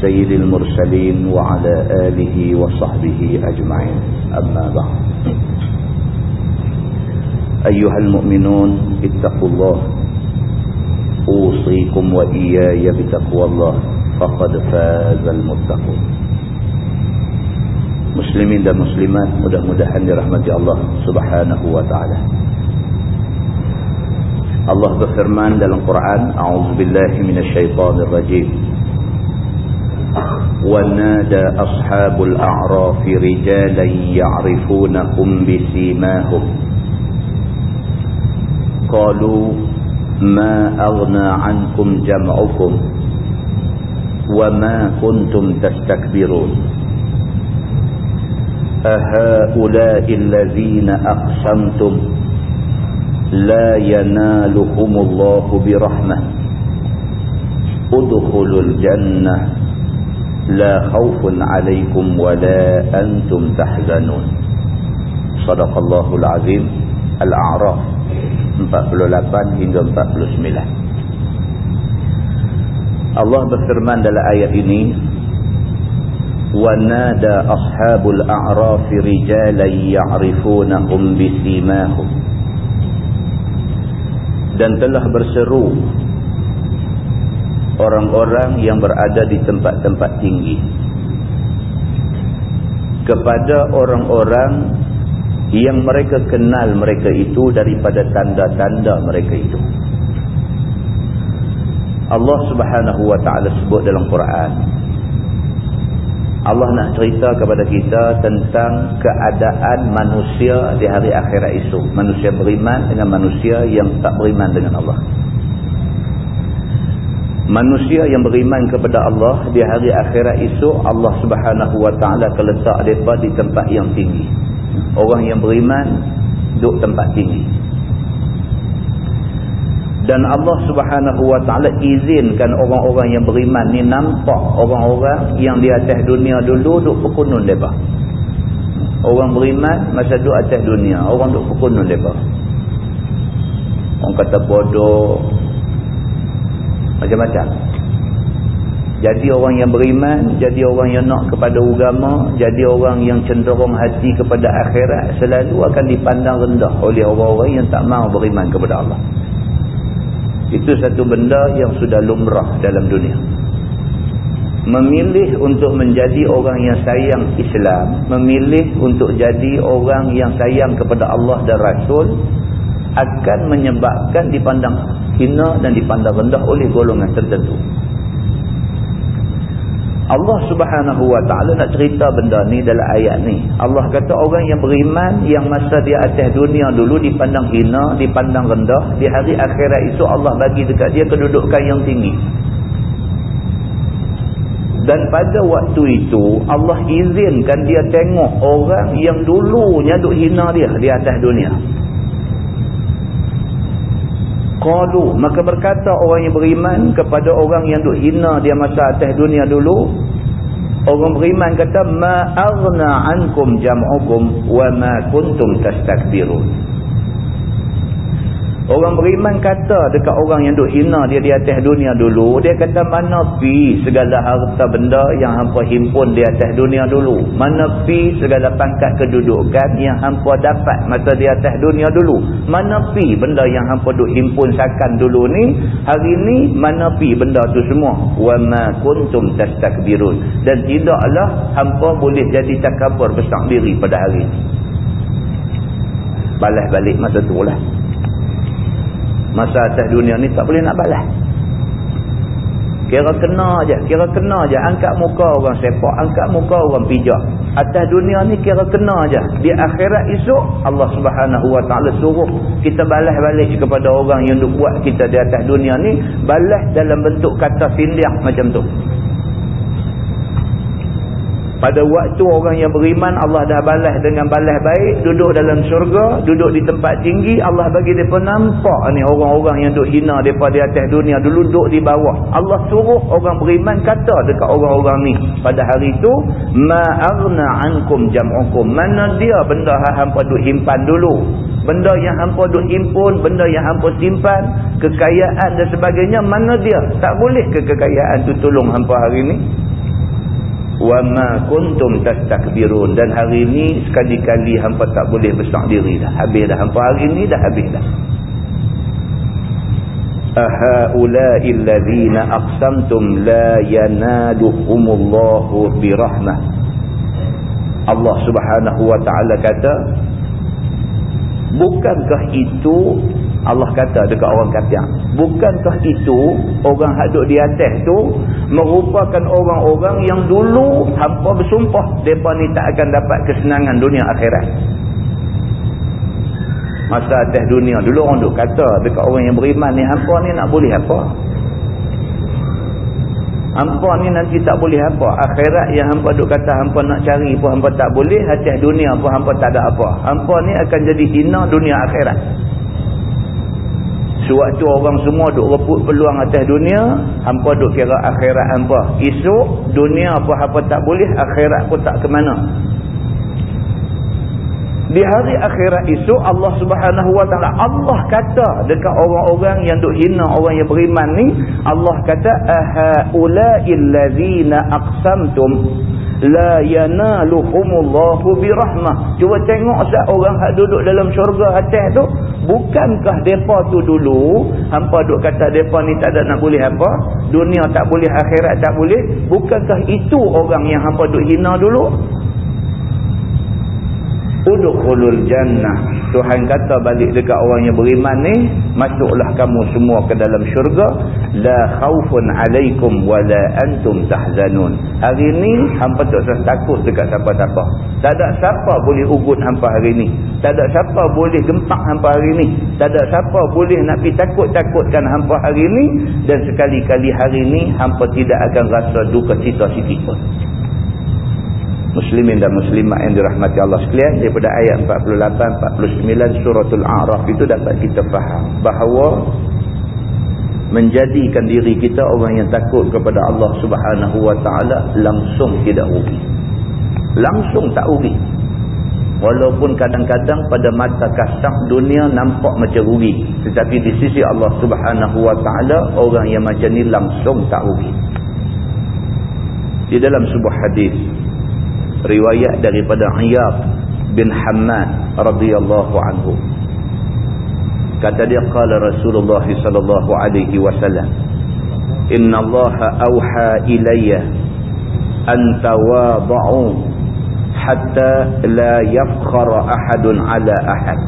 سيد المرسلين وعلى آله وصحبه أجمعين. أما بعد. أيها المؤمنون اتقوا الله. أوصيكم وإياي بتقوى الله. فقد فاز المتقون. مسلمين dan مسلمات mudah-mudahan وتعالى الله subhanahu wa ta'ala. أعوذ بالله من الشيطان الرجيم ونادى أصحاب الأعراف رجالا يعرفونهم بسيماهم. قالوا ما أغنى عنكم جمعكم وما كنتم تستكبرون؟ أهؤلاء الذين أقسمتم لا ينالهم الله برحمة. ادخلوا الجنة لا خوف عليكم ولا أنتم تحزنون. صدق الله العظيم الأعراف 48 hingga 49 Allah berfirman dalam ayat ini وَنَادَى أَصْحَابُ الْأَعْرَافِ رِجَالًا يَعْرِفُونَهُمْ بِسِيمَاهُمْ dan telah berseru orang-orang yang berada di tempat-tempat tinggi. Kepada orang-orang yang mereka kenal mereka itu daripada tanda-tanda mereka itu. Allah subhanahu wa ta'ala sebut dalam Quran Allah nak cerita kepada kita tentang keadaan manusia di hari akhirat itu manusia beriman dengan manusia yang tak beriman dengan Allah manusia yang beriman kepada Allah di hari akhirat esok Allah subhanahu wa ta'ala akan letak mereka di tempat yang tinggi. Orang yang beriman duduk tempat tinggi. Dan Allah subhanahu wa ta'ala izinkan orang-orang yang beriman ni nampak orang-orang yang di atas dunia dulu duduk pekunun mereka. Orang beriman masa duduk atas dunia orang duduk pekunun mereka. Orang kata bodoh macam-macam jadi orang yang beriman jadi orang yang nak kepada agama jadi orang yang cenderung hati kepada akhirat selalu akan dipandang rendah oleh orang-orang yang tak mahu beriman kepada Allah. Itu satu benda yang sudah lumrah dalam dunia. Memilih untuk menjadi orang yang sayang Islam memilih untuk jadi orang yang sayang kepada Allah dan Rasul akan menyebabkan dipandang hina dan dipandang rendah oleh golongan tertentu. Allah subhanahu wa ta'ala nak cerita benda ni dalam ayat ni. Allah kata orang yang beriman yang masa dia atas dunia dulu dipandang hina, dipandang rendah. Di hari akhirat itu Allah bagi dekat dia kedudukan yang tinggi. Dan pada waktu itu Allah izinkan dia tengok orang yang dulunya duk hina dia di atas dunia. Qalu maka berkata orang yang beriman kepada orang yang duk hina dia masa atas dunia dulu orang beriman kata ma aghna ankum jam'ukum wa ma kuntum tastakbirun Orang beriman kata dekat orang yang duk hina dia di atas dunia dulu. Dia kata mana pi segala harta benda yang hampa himpun di atas dunia dulu. Mana pi segala pangkat kedudukan yang hampa dapat masa di atas dunia dulu. Mana pi benda yang hampa duk himpun sakan dulu ni. Hari ni mana pi benda tu semua. Wa ma kuntum tastakbirun. Dan tidaklah hampa boleh jadi takabur besar diri pada hari ni. Balas balik masa tu lah masa atas dunia ni tak boleh nak balas kira kena aja, kira kena aja. angkat muka orang sepak angkat muka orang pijak atas dunia ni kira kena aja. di akhirat esok Allah subhanahu wa ta'ala suruh kita balas balik kepada orang yang buat kita di atas dunia ni balas dalam bentuk kata sindiak macam tu pada waktu orang yang beriman Allah dah balas dengan balas baik duduk dalam syurga duduk di tempat tinggi Allah bagi mereka nampak ni orang-orang yang duduk hina daripada di atas dunia dulu duduk di bawah. Allah suruh orang beriman kata dekat orang-orang ni. Pada hari itu ma'agna ankum jam'ukum. Mana dia benda yang hampa duduk himpan dulu? Benda yang hampa duduk himpun benda yang hampa simpan kekayaan dan sebagainya mana dia? Tak boleh ke kekayaan tu tolong hampa hari ni wa ma kuntum tastakbirun. Dan hari ini sekali-kali hangpa tak boleh besar diri dah. Habis dah. Hangpa hari ini dah habis dah. Ahaula'i alladhina aqsamtum la yanaluhumullahu birahmah. Allah Subhanahu wa taala kata bukankah itu Allah kata dekat orang kafir. Bukankah itu orang hadut di atas tu merupakan orang-orang yang dulu hampa bersumpah mereka ni tak akan dapat kesenangan dunia akhirat? Masa atas dunia dulu orang duk kata dekat orang yang beriman ni hampa ni nak boleh apa? Hampa ni nanti tak boleh apa. Akhirat yang hampa duk kata hampa nak cari pun hampa tak boleh atas dunia pun hampa tak ada apa. Hampa ni akan jadi hina dunia akhirat Sewaktu orang semua duk rebut peluang atas dunia, hampa duk kira akhirat hampa. Esok dunia apa-apa tak boleh, akhirat pun tak ke mana. Di hari akhirat esok Allah Subhanahu wa taala Allah kata dekat orang-orang yang duk hina orang yang beriman ni, Allah kata aha ladzina aqsamtum la yanaluhumullahu birahmah. Cuba tengok sat orang hak duduk dalam syurga atas tu bukankah depa tu dulu hampa duk kata depa ni tak ada nak boleh apa dunia tak boleh akhirat tak boleh bukankah itu orang yang hampa duk hina dulu? Udkhulul jannah Tuhan kata balik dekat orang yang beriman ni masuklah kamu semua ke dalam syurga. La khaufun alaikum wala antum tahzanun. Hari ni hampa tak usah takut dekat siapa-siapa. Tak ada siapa boleh ugut hampa hari ni. Tak ada siapa boleh gempak hampa hari ni. Tak ada siapa boleh nak pergi takut-takutkan hampa hari ni. Dan sekali-kali hari ni hampa tidak akan rasa duka cita sikit pun muslimin dan muslimat yang dirahmati Allah sekalian daripada ayat 48 49 suratul a'raf itu dapat kita faham bahawa menjadikan diri kita orang yang takut kepada Allah Subhanahu wa taala langsung tidak rugi. Langsung tak rugi. Walaupun kadang-kadang pada mata kasar dunia nampak macam rugi tetapi di sisi Allah Subhanahu wa taala orang yang macam ni langsung tak rugi. Di dalam sebuah hadis riwayat daripada Iyad bin Hammad radhiyallahu anhu kata dia qala Rasulullah sallallahu alaihi wasallam inna Allah auha ilayya an tawadhu hatta la yafkhara ahadun ala ahad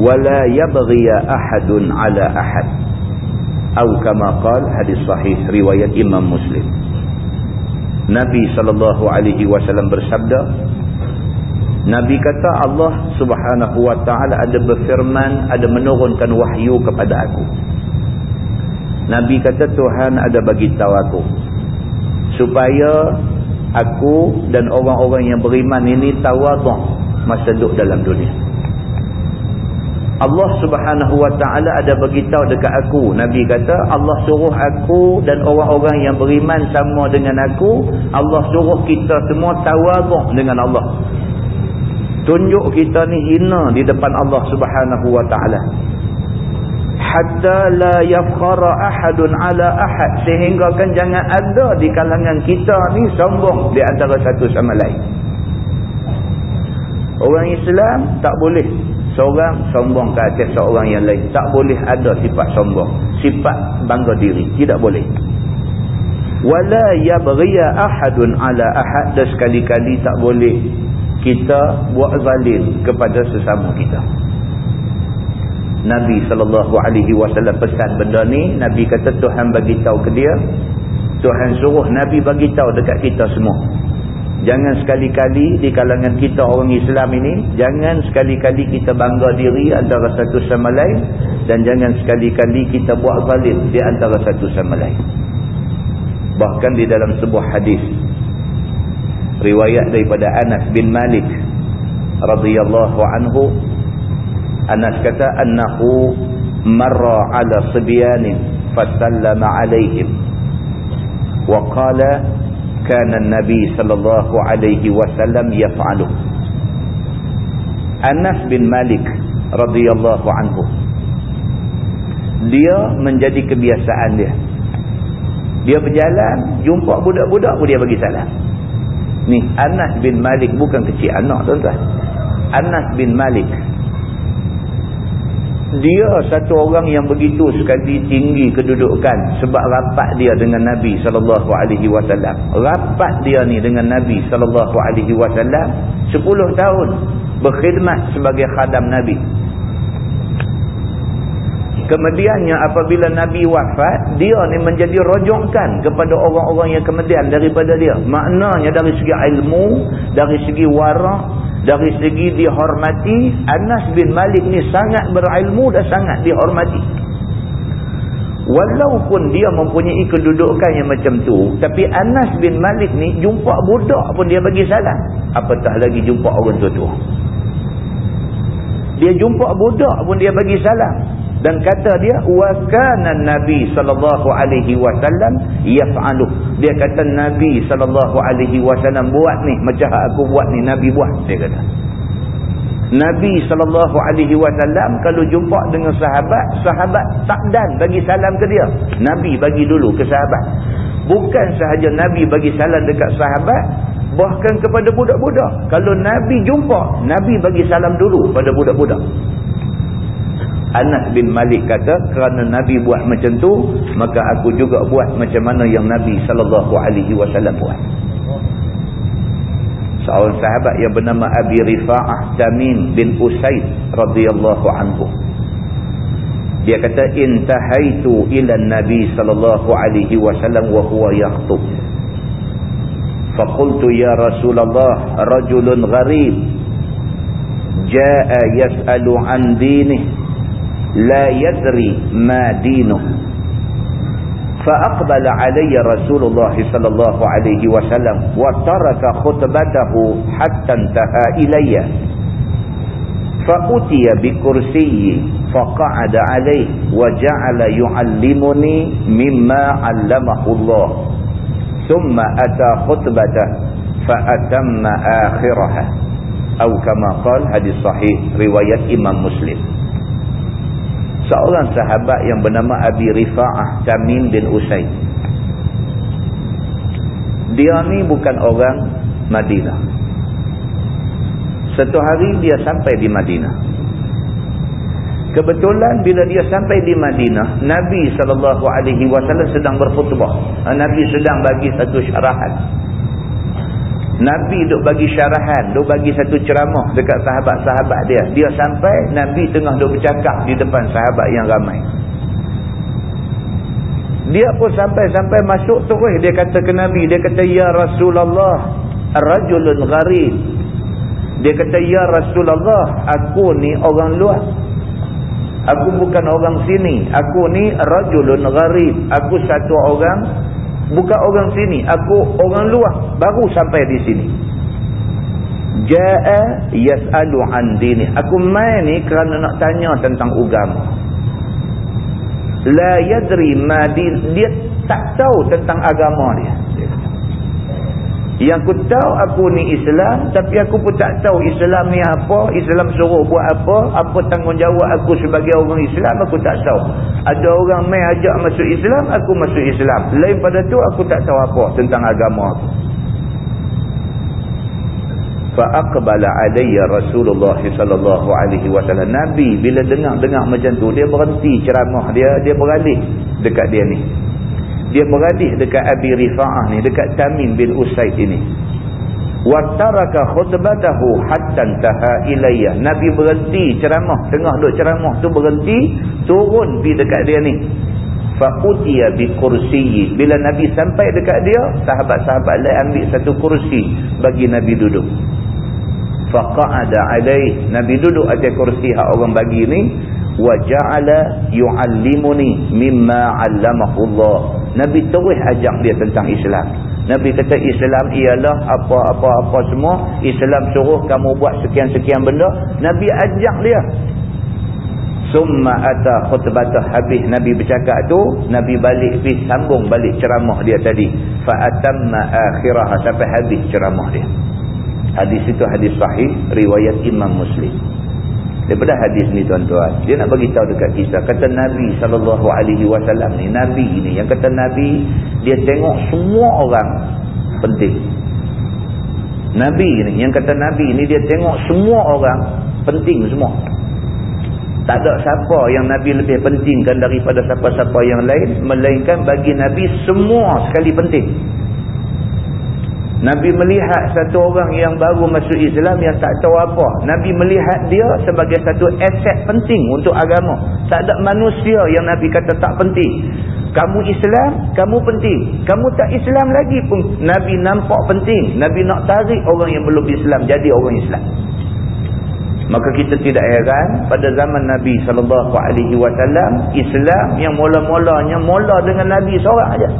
ولا يبغي أحد على أحد أو كما قال hadis sahih riwayat Imam Muslim Nabi sallallahu alaihi wasallam bersabda Nabi kata Allah Subhanahu wa taala ada berfirman ada menurunkan wahyu kepada aku. Nabi kata Tuhan ada bagi tahu aku supaya aku dan orang-orang yang beriman ini tawaduk masa duduk dalam dunia Allah subhanahu wa ta'ala ada beritahu dekat aku. Nabi kata, Allah suruh aku dan orang-orang yang beriman sama dengan aku. Allah suruh kita semua tawaduk dengan Allah. Tunjuk kita ni hina di depan Allah subhanahu wa ta'ala. Hatta la yafkhara ahadun ala ahad. Sehingga kan jangan ada di kalangan kita ni sombong di antara satu sama lain. Orang Islam tak boleh seorang sombong ke atas seorang yang lain. Tak boleh ada sifat sombong. Sifat bangga diri. Tidak boleh. Wala yabghiya ahadun ala ahad. Dan sekali-kali tak boleh kita buat zalim kepada sesama kita. Nabi SAW pesan benda ni. Nabi kata Tuhan bagi tahu ke dia. Tuhan suruh Nabi bagi tahu dekat kita semua Jangan sekali-kali di kalangan kita orang Islam ini, jangan sekali-kali kita bangga diri antara satu sama lain dan jangan sekali-kali kita buat zalim di antara satu sama lain. Bahkan di dalam sebuah hadis riwayat daripada Anas bin Malik radhiyallahu anhu Anas kata annahu marra ala sibyanin fasallama alaihim wa qala kana an-nabi sallallahu alaihi wasallam yaf'alu. Anas bin Malik radhiyallahu anhu. Dia menjadi kebiasaan dia. Dia berjalan jumpa budak-budak dia bagi salam. Ni Anas bin Malik bukan kecil anak tuan-tuan. Anas bin Malik dia satu orang yang begitu sekali tinggi kedudukan sebab rapat dia dengan Nabi sallallahu alaihi wasallam. Rapat dia ni dengan Nabi sallallahu alaihi wasallam 10 tahun berkhidmat sebagai khadam Nabi. Kemudiannya apabila Nabi wafat, dia ni menjadi rojokan kepada orang-orang yang kemudian daripada dia. Maknanya dari segi ilmu, dari segi warak, dari segi dihormati, Anas bin Malik ni sangat berilmu dan sangat dihormati. Walaupun dia mempunyai kedudukan yang macam tu, tapi Anas bin Malik ni jumpa budak pun dia bagi salam. Apatah lagi jumpa orang tua-tua. Dia jumpa budak pun dia bagi salam dan kata dia wa kana nabi sallallahu alaihi wasallam yaf'alu. Dia kata nabi sallallahu alaihi wasallam buat ni macam aku buat ni nabi buat dia kata. Nabi sallallahu alaihi wasallam kalau jumpa dengan sahabat sahabat takdan bagi salam ke dia. Nabi bagi dulu ke sahabat. Bukan sahaja nabi bagi salam dekat sahabat bahkan kepada budak-budak. Kalau nabi jumpa nabi bagi salam dulu pada budak-budak Anas bin Malik kata kerana Nabi buat macam tu maka aku juga buat macam mana yang Nabi sallallahu alaihi wasallam buat. Seorang sahabat yang bernama Abi Rifa'ah Tamim bin Usaid radhiyallahu anhu. Dia kata intahaitu ila Nabi sallallahu alaihi wasallam wa huwa yakhutub. Faqultu ya Rasulullah rajulun gharib jaa yas'alu an dinihi لا يدري ما دينه. فأقبل علي رسول الله صلى الله عليه وسلم وترك خطبته حتى انتهى إلي. فأتي بكرسي فقعد عليه وجعل يعلمني مما علمه الله. ثم أتى خطبته فأتم آخرها. أو كما قال هذه صحيح رواية إمام مسلم. Seorang sahabat yang bernama Abi Rifa'ah Tamim bin Usaid. Dia ni bukan orang Madinah. Satu hari dia sampai di Madinah. Kebetulan bila dia sampai di Madinah, Nabi SAW sedang berkhutbah. Nabi sedang bagi satu syarahan. Nabi duk bagi syarahan, duk bagi satu ceramah dekat sahabat-sahabat dia. Dia sampai, Nabi tengah duk bercakap di depan sahabat yang ramai. Dia pun sampai-sampai masuk terus, dia kata ke Nabi, dia kata, Ya Rasulullah, rajulun gharib. Dia kata, Ya Rasulullah, aku ni orang luar. Aku bukan orang sini. Aku ni rajulun gharib. Aku satu orang bukan orang sini aku orang luar baru sampai di sini. Jaa yasalu an dini. Aku mai ni kerana nak tanya tentang agama. La yadri ma dia tak tahu tentang agama dia yang aku tahu aku ni Islam tapi aku pun tak tahu Islam ni apa, Islam suruh buat apa, apa tanggungjawab aku sebagai orang Islam aku tak tahu. Ada orang mai ajak masuk Islam, aku masuk Islam. Lain pada tu aku tak tahu apa tentang agama aku. Fa aqbala alayya Rasulullah sallallahu alaihi wasallam. Nabi bila dengar-dengar macam tu dia berhenti ceramah dia, dia beralih dekat dia ni dia beralih dekat Abi Rifa'ah ni dekat Tamim bin Usaid ini. Wattaraka khutbatahu hatta taha ilayya. Nabi berhenti ceramah tengah duk ceramah tu berhenti turun pi dekat dia ni. Fa utiya bi kursiyyi bila nabi sampai dekat dia sahabat-sahabat lain ambil satu kursi bagi nabi duduk. Fa qa'ada alai nabi duduk atas kursi hak orang bagi ni. Wa ja'ala yu'allimuni mimma 'allamahu Allah Nabi terus ajak dia tentang Islam. Nabi kata Islam ialah apa-apa-apa semua. Islam suruh kamu buat sekian-sekian benda. Nabi ajak dia. Summa ata khutbatah habis Nabi bercakap tu. Nabi balik pergi sambung balik ceramah dia tadi. Fa'atamma akhirah sampai habis ceramah dia. Hadis itu hadis sahih. Riwayat Imam Muslim. Daripada hadis ni tuan-tuan. Dia nak bagi tahu dekat kita. Kata Nabi SAW ni. Nabi ni. Yang kata Nabi. Dia tengok semua orang penting. Nabi ni. Yang kata Nabi ni. Dia tengok semua orang penting semua. Tak ada siapa yang Nabi lebih pentingkan daripada siapa-siapa yang lain. Melainkan bagi Nabi semua sekali penting. Nabi melihat satu orang yang baru masuk Islam yang tak tahu apa. Nabi melihat dia sebagai satu aset penting untuk agama. Tak ada manusia yang Nabi kata tak penting. Kamu Islam, kamu penting. Kamu tak Islam lagi pun Nabi nampak penting. Nabi nak tarik orang yang belum Islam jadi orang Islam. Maka kita tidak heran pada zaman Nabi SAW, Islam yang mula-mulanya mula dengan Nabi seorang saja.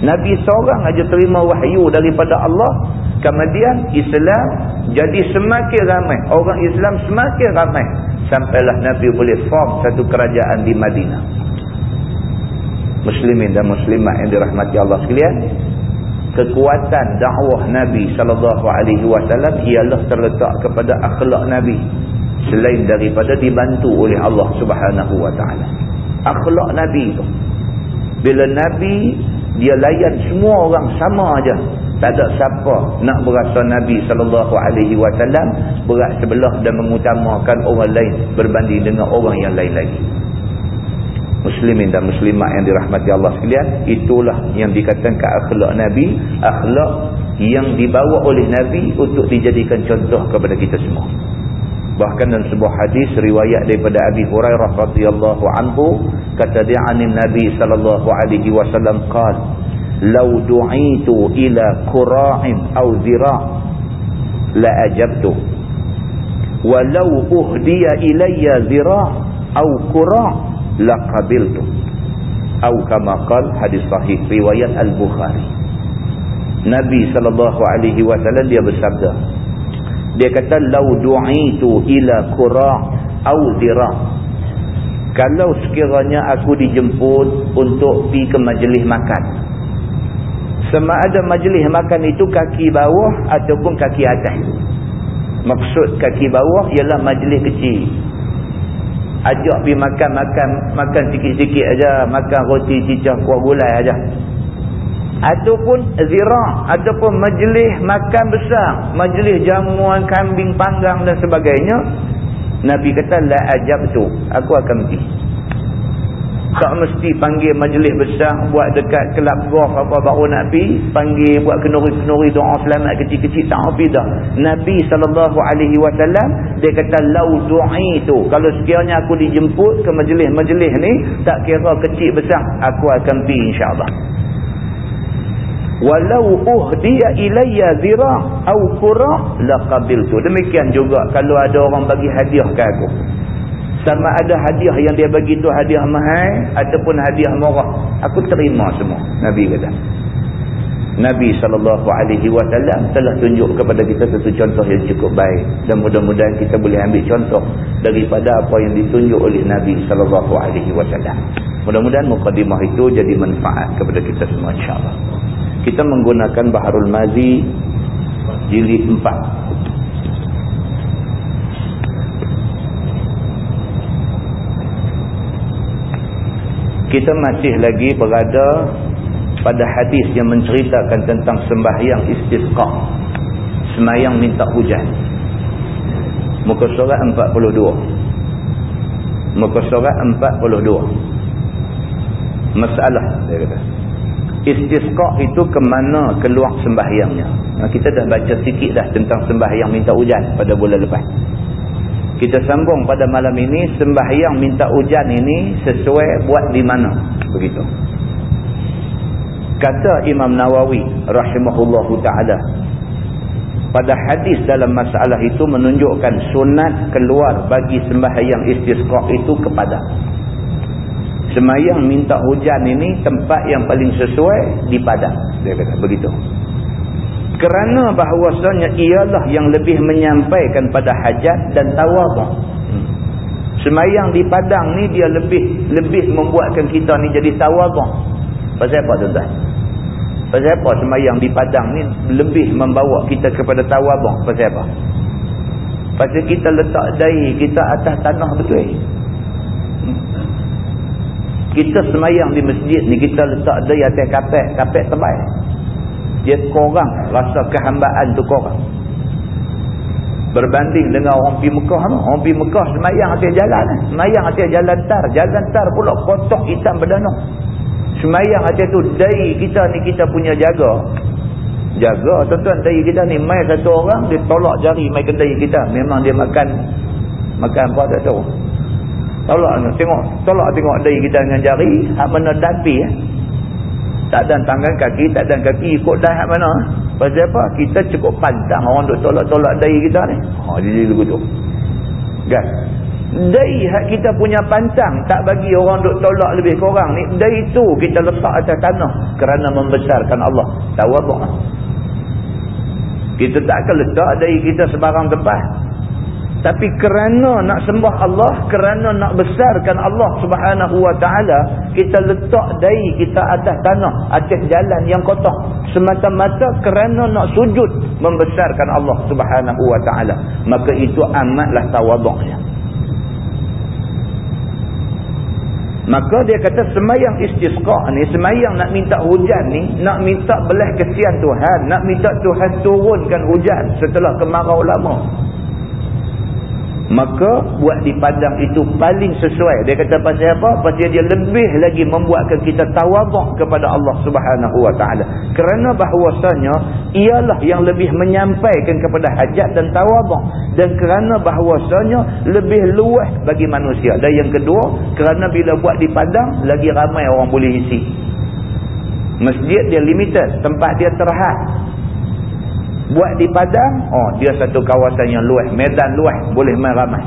Nabi seorang aja terima wahyu daripada Allah. Kemudian Islam jadi semakin ramai. Orang Islam semakin ramai. Sampailah Nabi boleh form satu kerajaan di Madinah. Muslimin dan muslimat yang dirahmati Allah sekalian. Kekuatan dakwah Nabi SAW ialah terletak kepada akhlak Nabi. Selain daripada dibantu oleh Allah Subhanahu Wa Taala. Akhlak Nabi itu. Bila Nabi dia layan semua orang sama aja. Tak ada siapa nak berasa Nabi SAW berat sebelah dan mengutamakan orang lain berbanding dengan orang yang lain lagi. Muslimin dan muslimat yang dirahmati Allah sekalian itulah yang dikatakan akhlak Nabi akhlak yang dibawa oleh Nabi untuk dijadikan contoh kepada kita semua. Bahkan dalam sebuah hadis riwayat daripada Abi Hurairah radhiyallahu anhu kata dia anin Nabi sallallahu alaihi wasallam qal law du'itu ila qura'in aw zira' la ajabtu walau uhdiya ilayya zira' aw qura' la qabiltu atau kama qal hadis sahih riwayat al-Bukhari Nabi sallallahu alaihi wasallam dia bersabda dia kata lau du'itu ila qura' au dira' kalau sekiranya aku dijemput untuk pergi ke majlis makan sama ada majlis makan itu kaki bawah ataupun kaki atas. Maksud kaki bawah ialah majlis kecil. Ajak pergi makan-makan makan sikit-sikit aja makan roti cicah kuah gulai aja. Ataupun zira' ataupun majlis makan besar majlis jamuan kambing panggang dan sebagainya Nabi kata la ajab tu aku akan pergi tak mesti panggil majlis besar buat dekat kelab golf apa baru nak pergi panggil buat kenuri-kenuri doa selamat kecil-kecil tak pergi dah. Nabi SAW dia kata lau du'i tu kalau sekiranya aku dijemput ke majlis-majlis ni tak kira kecil besar aku akan pergi insyaAllah. Walau uhdiya ilayya zira au qura laqabiltu. Demikian juga kalau ada orang bagi hadiah ke aku sama ada hadiah yang dia bagi tu hadiah mahal ataupun hadiah murah. Aku terima semua. Nabi kata. Nabi SAW telah tunjuk kepada kita satu contoh yang cukup baik. Dan mudah-mudahan kita boleh ambil contoh daripada apa yang ditunjuk oleh Nabi SAW. Mudah-mudahan mukadimah itu jadi manfaat kepada kita semua insyaAllah. Kita menggunakan Baharul Mazi jilid 4 kita masih lagi berada pada hadis yang menceritakan tentang sembahyang istisqa. Semayang minta hujan. Muka surat 42 muka surat 42 masalah dia kata. Istisqa itu ke mana keluar sembahyangnya? Kita dah baca sikit dah tentang sembahyang minta hujan pada bulan lepas kita sambung pada malam ini sembahyang minta hujan ini sesuai buat di mana? Begitu. Kata Imam Nawawi rahimahullahu ta'ala pada hadis dalam masalah itu menunjukkan sunat keluar bagi sembahyang istisqa itu kepada. Semayang minta hujan ini tempat yang paling sesuai di padang dia kata. Begitu kerana bahawasanya ialah yang lebih menyampaikan pada hajat dan tawabah. Hmm. semayang di padang ni dia lebih lebih membuatkan kita ni jadi tawabah. Pasal apa tuan-tuan? Pasal apa semayang di padang ni lebih membawa kita kepada tawabah? Pasal apa? Pasal kita letak dahi kita atas tanah betul? Kita semayang di masjid ni kita letak dahi atas kapek kapek terbaik dia korang rasa kehambaan tu korang. Berbanding dengan orang pergi Mekah orang pergi Mekah semayang atas jalan semayang atas jalan tar. Jalan tar pula kotak hitam berdanuk semayang atas tu dari kita ni kita punya jaga. Jaga tuan-tuan dari kita ni mai satu orang dia tolak jari mai kedai kita. Memang dia makan makan apa tak tahu tolak tengok tolak tengok dari kita dengan jari hak mana dapi eh tak ada tangan kaki, tak ada kaki ikut dah mana. Pasal apa? Kita cukup pantang orang duk tolak-tolak dahi kita ni. Ha, jadi begitu. Kan? Dahi hak kita punya pantang tak bagi orang duk tolak lebih kurang ni. Dahi itu kita letak atas tanah kerana membesarkan Allah. Apa? Kita tak akan letak dahi kita sebarang tempat. Tapi kerana nak sembah Allah, kerana nak besarkan Allah subhanahu wa ta'ala, kita letak dahi kita atas tanah, atas jalan yang kotak. Semata-mata kerana nak sujud membesarkan Allah subhanahu wa ta'ala. Maka itu amatlah tawaduknya. Maka dia kata semayang istisqa ni, semayang nak minta hujan ni, nak minta belah kesian Tuhan, nak minta Tuhan turunkan hujan setelah kemarau lama maka buat di padang itu paling sesuai. Dia kata pasal apa? Pasal dia lebih lagi membuatkan kita tawabak kepada Allah subhanahu wa ta'ala. Kerana bahawasanya ialah yang lebih menyampaikan kepada hajat dan tawabak dan kerana bahawasanya lebih luas bagi manusia. Dan yang kedua kerana bila buat di padang lagi ramai orang boleh isi. Masjid dia limited tempat dia terhad buat di padang oh dia satu kawasan yang luas medan luas boleh main ramai.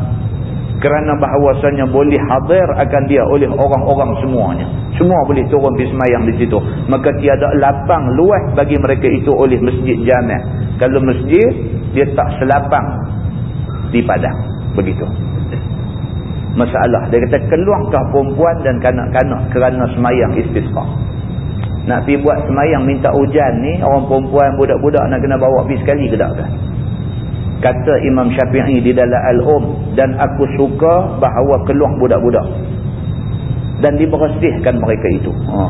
Kerana bahawasanya boleh hadir akan dia oleh orang-orang semuanya. Semua boleh turun di semayang di situ. Maka tiada lapang luas bagi mereka itu oleh masjid jamiah kalau masjid dia tak selapang di padang. Begitu. Masalah. Dia kata keluarkah perempuan dan kanak-kanak kerana semayang istisqa nak pergi buat semayang minta hujan ni orang perempuan budak-budak nak kena bawa pergi sekali ke tak kata Imam Syafi'i di dalam Al-Um dan aku suka bahawa keluar budak-budak. Dan dibersihkan mereka itu. Ha.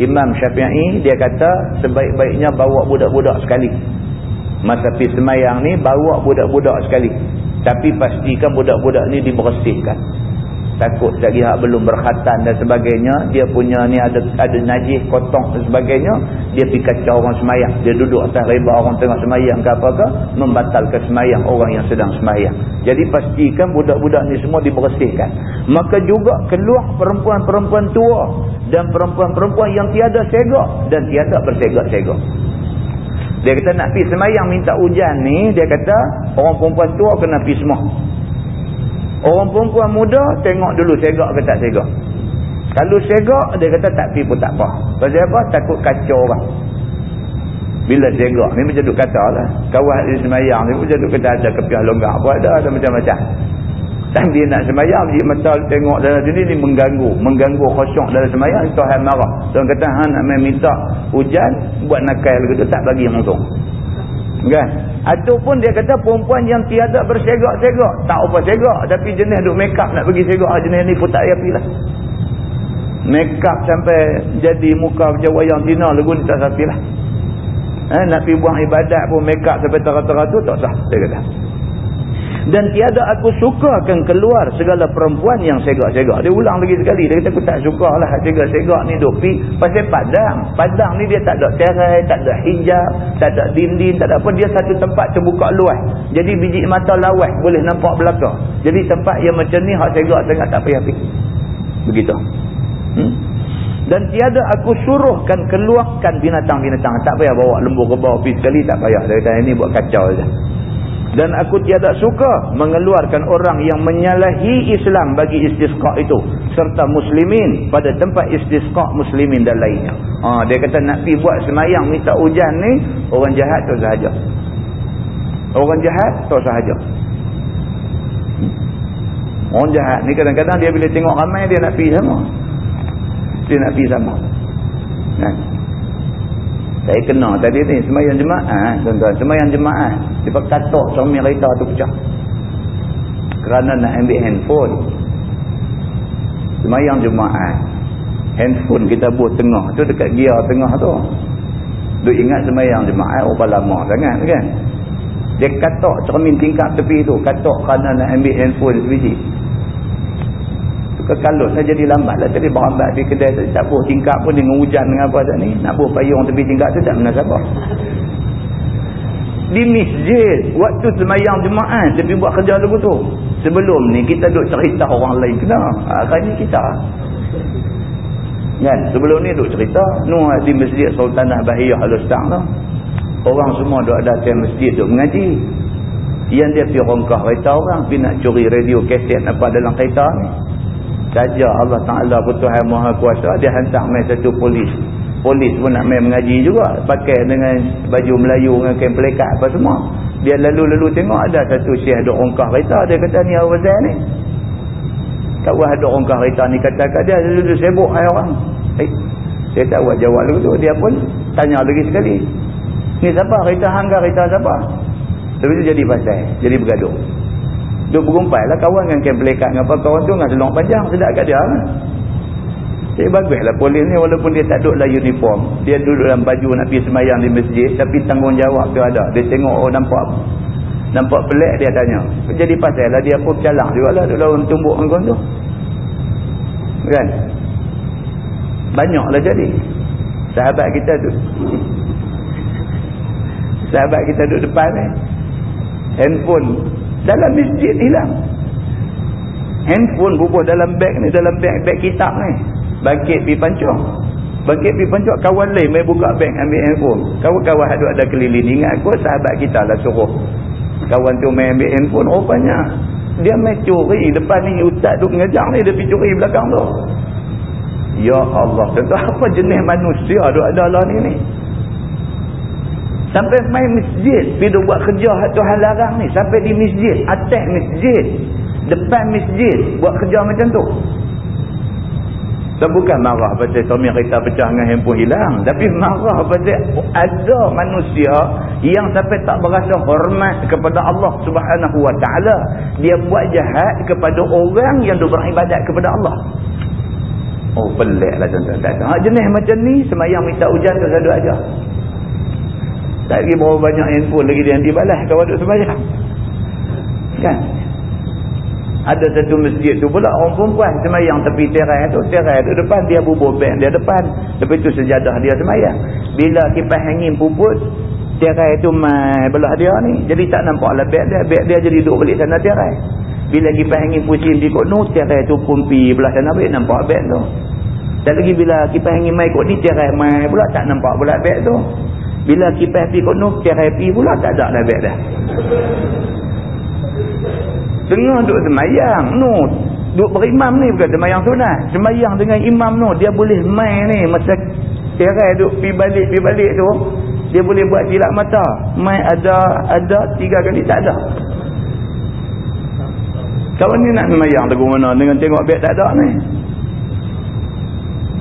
Imam Syafi'i dia kata sebaik-baiknya bawa budak-budak sekali. Masa pergi semayang ni bawa budak-budak sekali. Tapi pastikan budak-budak ni dibersihkan takut lagi hak belum berkhatan dan sebagainya. Dia punya ni ada ada najis kotong dan sebagainya. Dia pergi kacau orang semayang. Dia duduk atas riba orang tengah semayang ke apakah membatalkan semayang orang yang sedang semayang. Jadi pastikan budak-budak ni semua dibersihkan. Maka juga keluar perempuan-perempuan tua dan perempuan-perempuan yang tiada segak dan tiada bersegak-segak dia kata nak pergi semayang minta hujan ni dia kata orang perempuan tua kena pergi semua Orang perempuan muda tengok dulu segak ke tak segak. Kalau segak dia kata tak pergi pun tak apa. Pasal apa? Takut kacau orang. Bila segak ni macam duk kata lah. Kawan di semayang ni macam duk kata ada kepiah longgar apa ada, ada macam-macam. Dia nak semayang, dia mata tengok dalam sini ni mengganggu. Mengganggu khusyuk dalam semayang, Tuhan marah. Tuhan kata, nak minta hujan, buat nakal gitu, tak bagi langsung. Kan? Ataupun dia kata perempuan yang tiada bersegak-segak. Tak apa segak. Tapi jenis duk make up nak pergi segak. Ah, jenis ni pun tak payah lah. Make up sampai jadi muka macam wayang Cina lagu ni tak sapi lah. Eh, nak pergi buang ibadat pun make up sampai tera-tera tu tak sah. Dia kata dan tiada aku sukakan keluar segala perempuan yang segak-segak. Dia ulang lagi sekali. Dia kata aku tak suka lah segak-segak ni dopi. Pasal padang. Padang ni dia tak ada terai, tak ada hijab, tak ada dinding, tak ada apa. Dia satu tempat terbuka luas. Jadi biji mata lawas boleh nampak belakang. Jadi tempat yang macam ni hak segak sangat tak payah pergi. Begitu. Hmm? Dan tiada aku suruhkan keluarkan binatang-binatang. Tak payah bawa lembu ke bawah pergi sekali tak payah. Dia kata ini buat kacau saja dan aku tiada suka mengeluarkan orang yang menyalahi Islam bagi istisqa itu. Serta muslimin pada tempat istisqa muslimin dan lainnya. Ha, dia kata nak pergi buat semayang minta hujan ni orang jahat tu sahaja orang jahat tu sahaja orang jahat ni kadang-kadang dia bila tengok ramai dia nak pergi sama. Dia nak pergi sama. Kan saya kena. Tadi ni semayang jemaah tuan-tuan. Semayang jemaah dia katok suami kereta tu pecah. Kerana nak ambil handphone. Semayang jemaah handphone kita buat tengah tu dekat gear tengah tu. Duk ingat semayang jemaah berapa lama sangat kan? Dia katok cermin tingkap tepi tu katok kerana nak ambil handphone sebiji kekalut saya jadi lambat lah. Berambat di kedai tadi tak boleh tingkap pun dengan hujan dengan apa tak ni. Nak boleh payung tepi tingkap tu tak menasabah di masjid waktu semayang jemaah tapi buat kerja lagu tu. Sebelum ni kita duduk cerita orang lain. Kena akhirnya kita. Kan? Sebelum ni duduk cerita. Nu di masjid Sultanah Bahiyah Al-Ustang tu orang semua duduk datang masjid duduk mengaji. Yang dia pergi rongkah kereta orang pergi nak curi radio kaset apa dalam kereta ni saja Allah Ta'ala Tuhan Maha Kuasa dia hantar main satu polis. Polis pun nak main mengaji juga pakai dengan baju Melayu dengan kain pelekat apa semua. Dia lalu-lalu tengok ada satu syekh duk rongkah kereta dia kata ni Awazan ni. Kat wah duk rongkah kereta ni kata kat dia dia sibuk hai orang. Eh, saya tak buat jawab lagu tu dia pun tanya lagi sekali. Ni siapa? Kereta hanggar kereta siapa? Tapi tu jadi pasal jadi bergaduh Duk berumpai lah kawan dengan kain pelekat dengan apa kawan tu dengan selong panjang. Sedap kat dia lah. Jadi baguslah polis ni walaupun dia tak duduk lah uniform. Dia duduk dalam baju nak pergi semayang di masjid. Tapi tanggungjawab tu ada. Dia tengok oh nampak nampak pelik dia tanya. Jadi pasal lah dia pun calang juga lah. Duduk dalam tumbuk dengan tu. Kan? Banyaklah jadi. Sahabat kita tu. Sahabat kita duduk depan ni. Handphone dalam masjid hilang. Handphone bubuh dalam beg ni dalam beg beg kitab ni. Bangkit pergi pancung bangkit pergi pancung kawan lain main buka beg ambil handphone. Kawan-kawan ada ada keliling. Ingat aku sahabat kita lah suruh. Kawan tu main ambil handphone rupanya dia main curi. Depan ni ustaz tu mengajar ni dia pergi curi belakang tu. Ya Allah tentu apa jenis manusia ada lah ni ni Sampai main masjid. Pergi buat kerja Tuhan larang ni. Sampai di masjid. Atas masjid. Depan masjid. Buat kerja macam tu. Bukan marah pasal suami kereta pecah dengan handphone hilang. Tapi marah pasal ada manusia yang sampai tak berasa hormat kepada Allah subhanahu wa ta'ala. Dia buat jahat kepada orang yang beribadat kepada Allah. Oh pelik lah tuan-tuan. Jenis macam ni semayang minta hujan tu satu aja. Tak lagi berapa banyak handphone lagi dia nanti balas kalau duduk sembahyang. Kan? Ada satu masjid tu pula orang perempuan semayang tepi terai tu. Terai tu depan dia bubur bank dia depan. Lepas tu sejadah dia semayang. Bila kipas angin puput, terai tu mai belah dia ni. Jadi tak nampak lah beg dia. Beg dia jadi duduk balik sana terai. Bila kipas angin pusing di kot nu, terai tu pun pi belah sana balik nampak beg tu. Dan lagi bila kipas angin mai kot ni, terai mai pula tak nampak pula beg tu. Bila kipas pi kono, kira pi pula tak ada dah beg dah. Tengah duk semayang, no. Duk berimam ni bukan semayang sunat. Semayang dengan imam no, dia boleh main ni masa kira duk pi balik pi balik tu, dia boleh buat silap mata. Main ada ada tiga kali tak ada. Kawan ni nak semayang tegur mana dengan tengok beg tak ada ni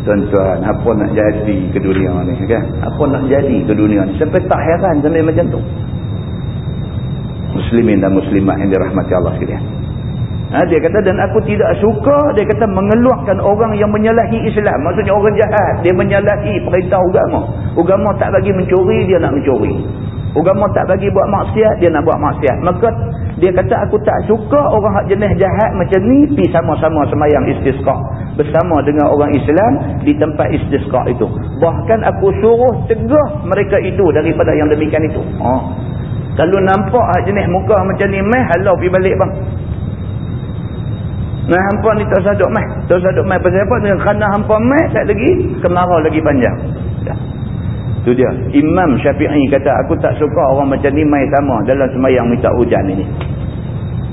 tuan-tuan apa nak jadi ke dunia ni kan? Apa nak jadi ke dunia ni? Sampai tak heran sampai macam tu. Muslimin dan muslimat yang dirahmati Allah sekalian. Ha, dia kata dan aku tidak suka dia kata mengeluarkan orang yang menyalahi Islam. Maksudnya orang jahat dia menyalahi perintah agama. Agama tak bagi mencuri dia nak mencuri agama tak bagi buat maksiat dia nak buat maksiat maka dia kata aku tak suka orang hak jenis jahat macam ni pi sama-sama semayang istisqa bersama dengan orang Islam di tempat istisqa itu. Bahkan aku suruh tegah mereka itu daripada yang demikian itu. Ha. Kalau nampak hak jenis muka macam ni meh halau pi balik bang. Nah hampa ni tak saduk meh. Tak saduk meh pasal apa? Dengan kerana hampa meh tak lagi kemarau lagi panjang. Tu dia Imam Syafi'i kata aku tak suka orang macam ni mai sama dalam semayang minta hujan ini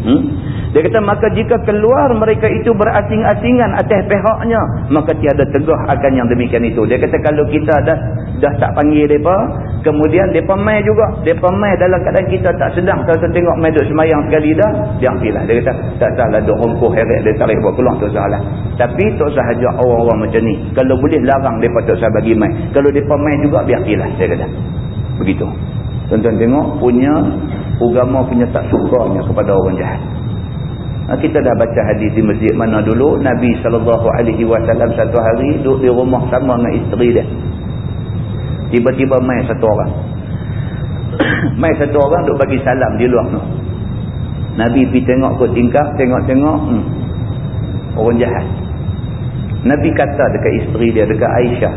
hmm? Dia kata maka jika keluar mereka itu berasing-asingan atas pihaknya maka tiada tegah akan yang demikian itu. Dia kata kalau kita dah dah tak panggil depa, kemudian depa mai juga, depa mai dalam keadaan kita tak sedang kalau tengok mai duk semayang sekali dah, dia ambillah. Dia kata tak salah duk hongkoh heret dia tarik buat keluar tak salah. Tapi tak usah ajak orang-orang macam ni. Kalau boleh larang depa tak usah bagi mai. Kalau depa mai juga biar pilih dia kata. Begitu. Tuan-tuan tengok punya agama punya tak sukanya kepada orang jahat. Ha, kita dah baca hadis di masjid mana dulu Nabi SAW satu hari duduk di rumah sama dengan isteri dia tiba-tiba main satu orang. Main satu orang duduk bagi salam di luar tu. Nabi pergi tengok ke tingkap tengok-tengok hmm, orang jahat. Nabi kata dekat isteri dia dekat Aisyah.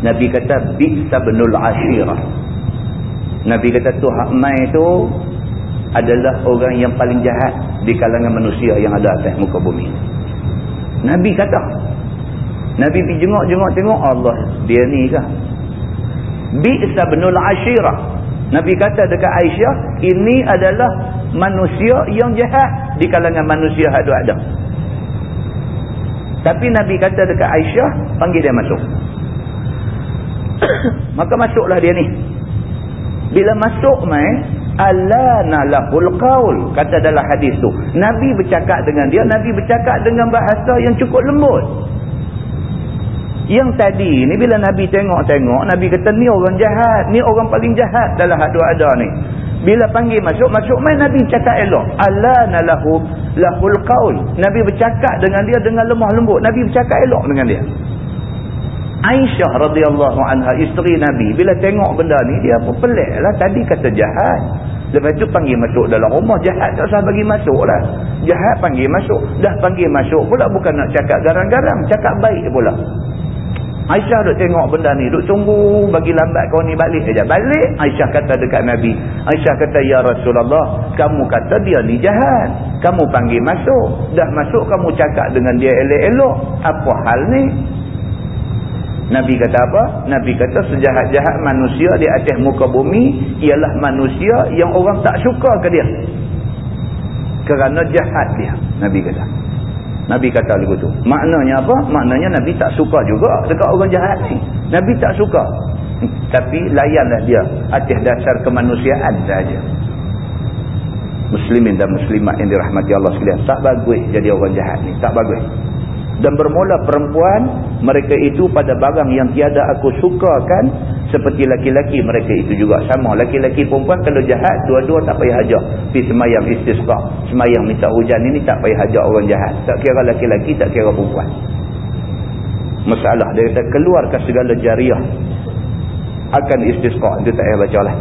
Nabi kata bi'sa benul ashirah Nabi kata tu mai tu adalah orang yang paling jahat di kalangan manusia yang ada atas muka bumi. Nabi kata. Nabi pergi jengok-jengok tengok Allah dia ni kah? Bi'sa binul ashirah. Nabi kata dekat Aisyah, ini adalah manusia yang jahat di kalangan manusia yang ada. Tapi Nabi kata dekat Aisyah, panggil dia masuk. Maka masuklah dia ni. Bila masuk mai, alana lahul qaul kata dalam hadis tu nabi bercakap dengan dia nabi bercakap dengan bahasa yang cukup lembut yang tadi ni bila nabi tengok-tengok nabi kata ni orang jahat ni orang paling jahat dalam ada-ada ni. Bila panggil masuk masuk main nabi cakap elok alana lahu lahul qaul. Nabi bercakap dengan dia dengan lemah lembut. Nabi bercakap elok dengan dia. Aisyah radhiyallahu anha isteri Nabi bila tengok benda ni dia pun peliklah tadi kata jahat. Lepas tu panggil masuk dalam rumah. Jahat tak usah bagi masuk lah. Jahat panggil masuk. Dah panggil masuk pula bukan nak cakap garang-garang. Cakap baik pula Aisyah duk tengok benda ni duk tunggu bagi lambat kau ni balik aja balik Aisyah kata dekat Nabi Aisyah kata ya Rasulullah kamu kata dia ni jahat kamu panggil masuk dah masuk kamu cakap dengan dia elok-elok apa hal ni Nabi kata apa? Nabi kata sejahat-jahat manusia di atas muka bumi ialah manusia yang orang tak suka ke dia. Kerana jahat dia. Nabi kata. Nabi kata lagu tu. Maknanya apa? Maknanya Nabi tak suka juga dekat orang jahat ni. Nabi tak suka. Tapi layanlah dia atas dasar kemanusiaan saja. Muslimin dan muslimat yang dirahmati Allah sekalian. Tak bagus jadi orang jahat ni. Tak bagus dan bermula perempuan mereka itu pada barang yang tiada aku sukakan seperti laki-laki mereka itu juga sama. Laki-laki perempuan kalau jahat dua-dua tak payah hajak pergi semayang istisqa semayang minta hujan ini tak payah hajak orang jahat. Tak kira laki-laki tak kira perempuan. Masalah. Dia kata keluarkan segala jariah. Akan istisqa. Itu tak payah baca lah.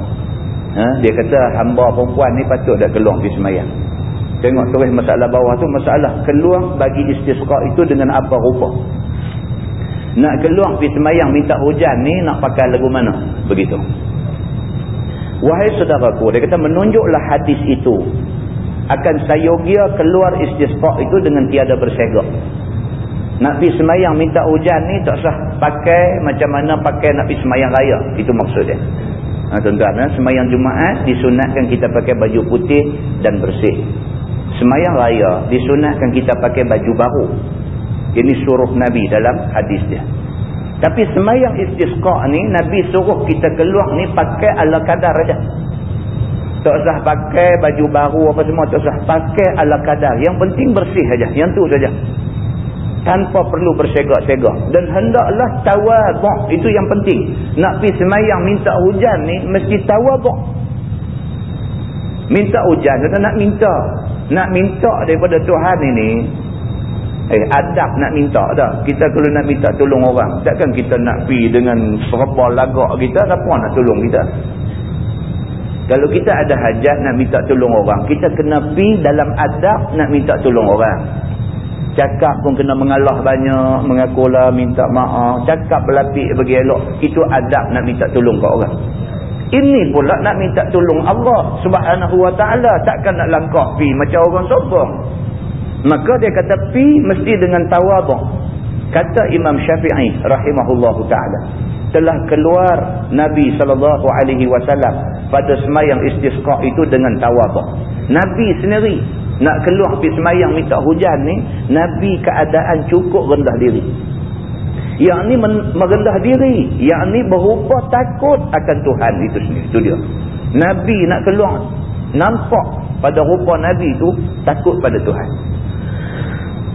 Ha? dia kata hamba perempuan ni patut dah keluar pergi semayang. Tengok terus masalah bawah tu masalah keluar bagi istisqa itu dengan apa rupa. Nak keluar pergi semayang minta hujan ni nak pakai lagu mana? Begitu. Wahai saudaraku, dia kata menunjuklah hadis itu akan sayogia keluar istisqa itu dengan tiada bersegak. Nak pergi semayang minta hujan ni tak sah pakai macam mana pakai nak pergi semayang raya. Itu maksudnya. Ha, tuan-tuan, ha, semayang Jumaat disunatkan kita pakai baju putih dan bersih. Semayang raya disunatkan kita pakai baju baru. Ini suruh Nabi dalam hadis dia. Tapi semayang istisqa ni Nabi suruh kita keluar ni pakai ala kadar saja. Tak usah pakai baju baru apa semua. Tak usah pakai ala kadar. Yang penting bersih saja. Yang tu saja. Tanpa perlu bersegak-segak. Dan hendaklah tawabuk. Itu yang penting. Nak pergi semayang minta hujan ni mesti tawabuk. Minta hujan. Kata nak minta nak minta daripada Tuhan ini eh adab nak minta dah. Kita kalau nak minta tolong orang takkan kita nak pi dengan serba lagak kita siapa nak tolong kita? Kalau kita ada hajat nak minta tolong orang kita kena pi dalam adab nak minta tolong orang. Cakap pun kena mengalah banyak mengakulah minta maaf. Cakap berlapik bagi elok itu adab nak minta tolong ke orang. Ini pula nak minta tolong Allah subhanahu wa ta'ala. Takkan nak langkah pi macam orang sombong. Maka dia kata pi mesti dengan tawabuk. Kata Imam Syafi'i rahimahullahu ta'ala. telah keluar Nabi SAW pada semayang istisqa itu dengan tawabah. Nabi sendiri nak keluar pergi semayang minta hujan ni, Nabi keadaan cukup rendah diri. Yang ni merendah diri. Yang ni berupa takut akan Tuhan itu sendiri. Itu dia. Nabi nak keluar. Nampak pada rupa Nabi itu takut pada Tuhan.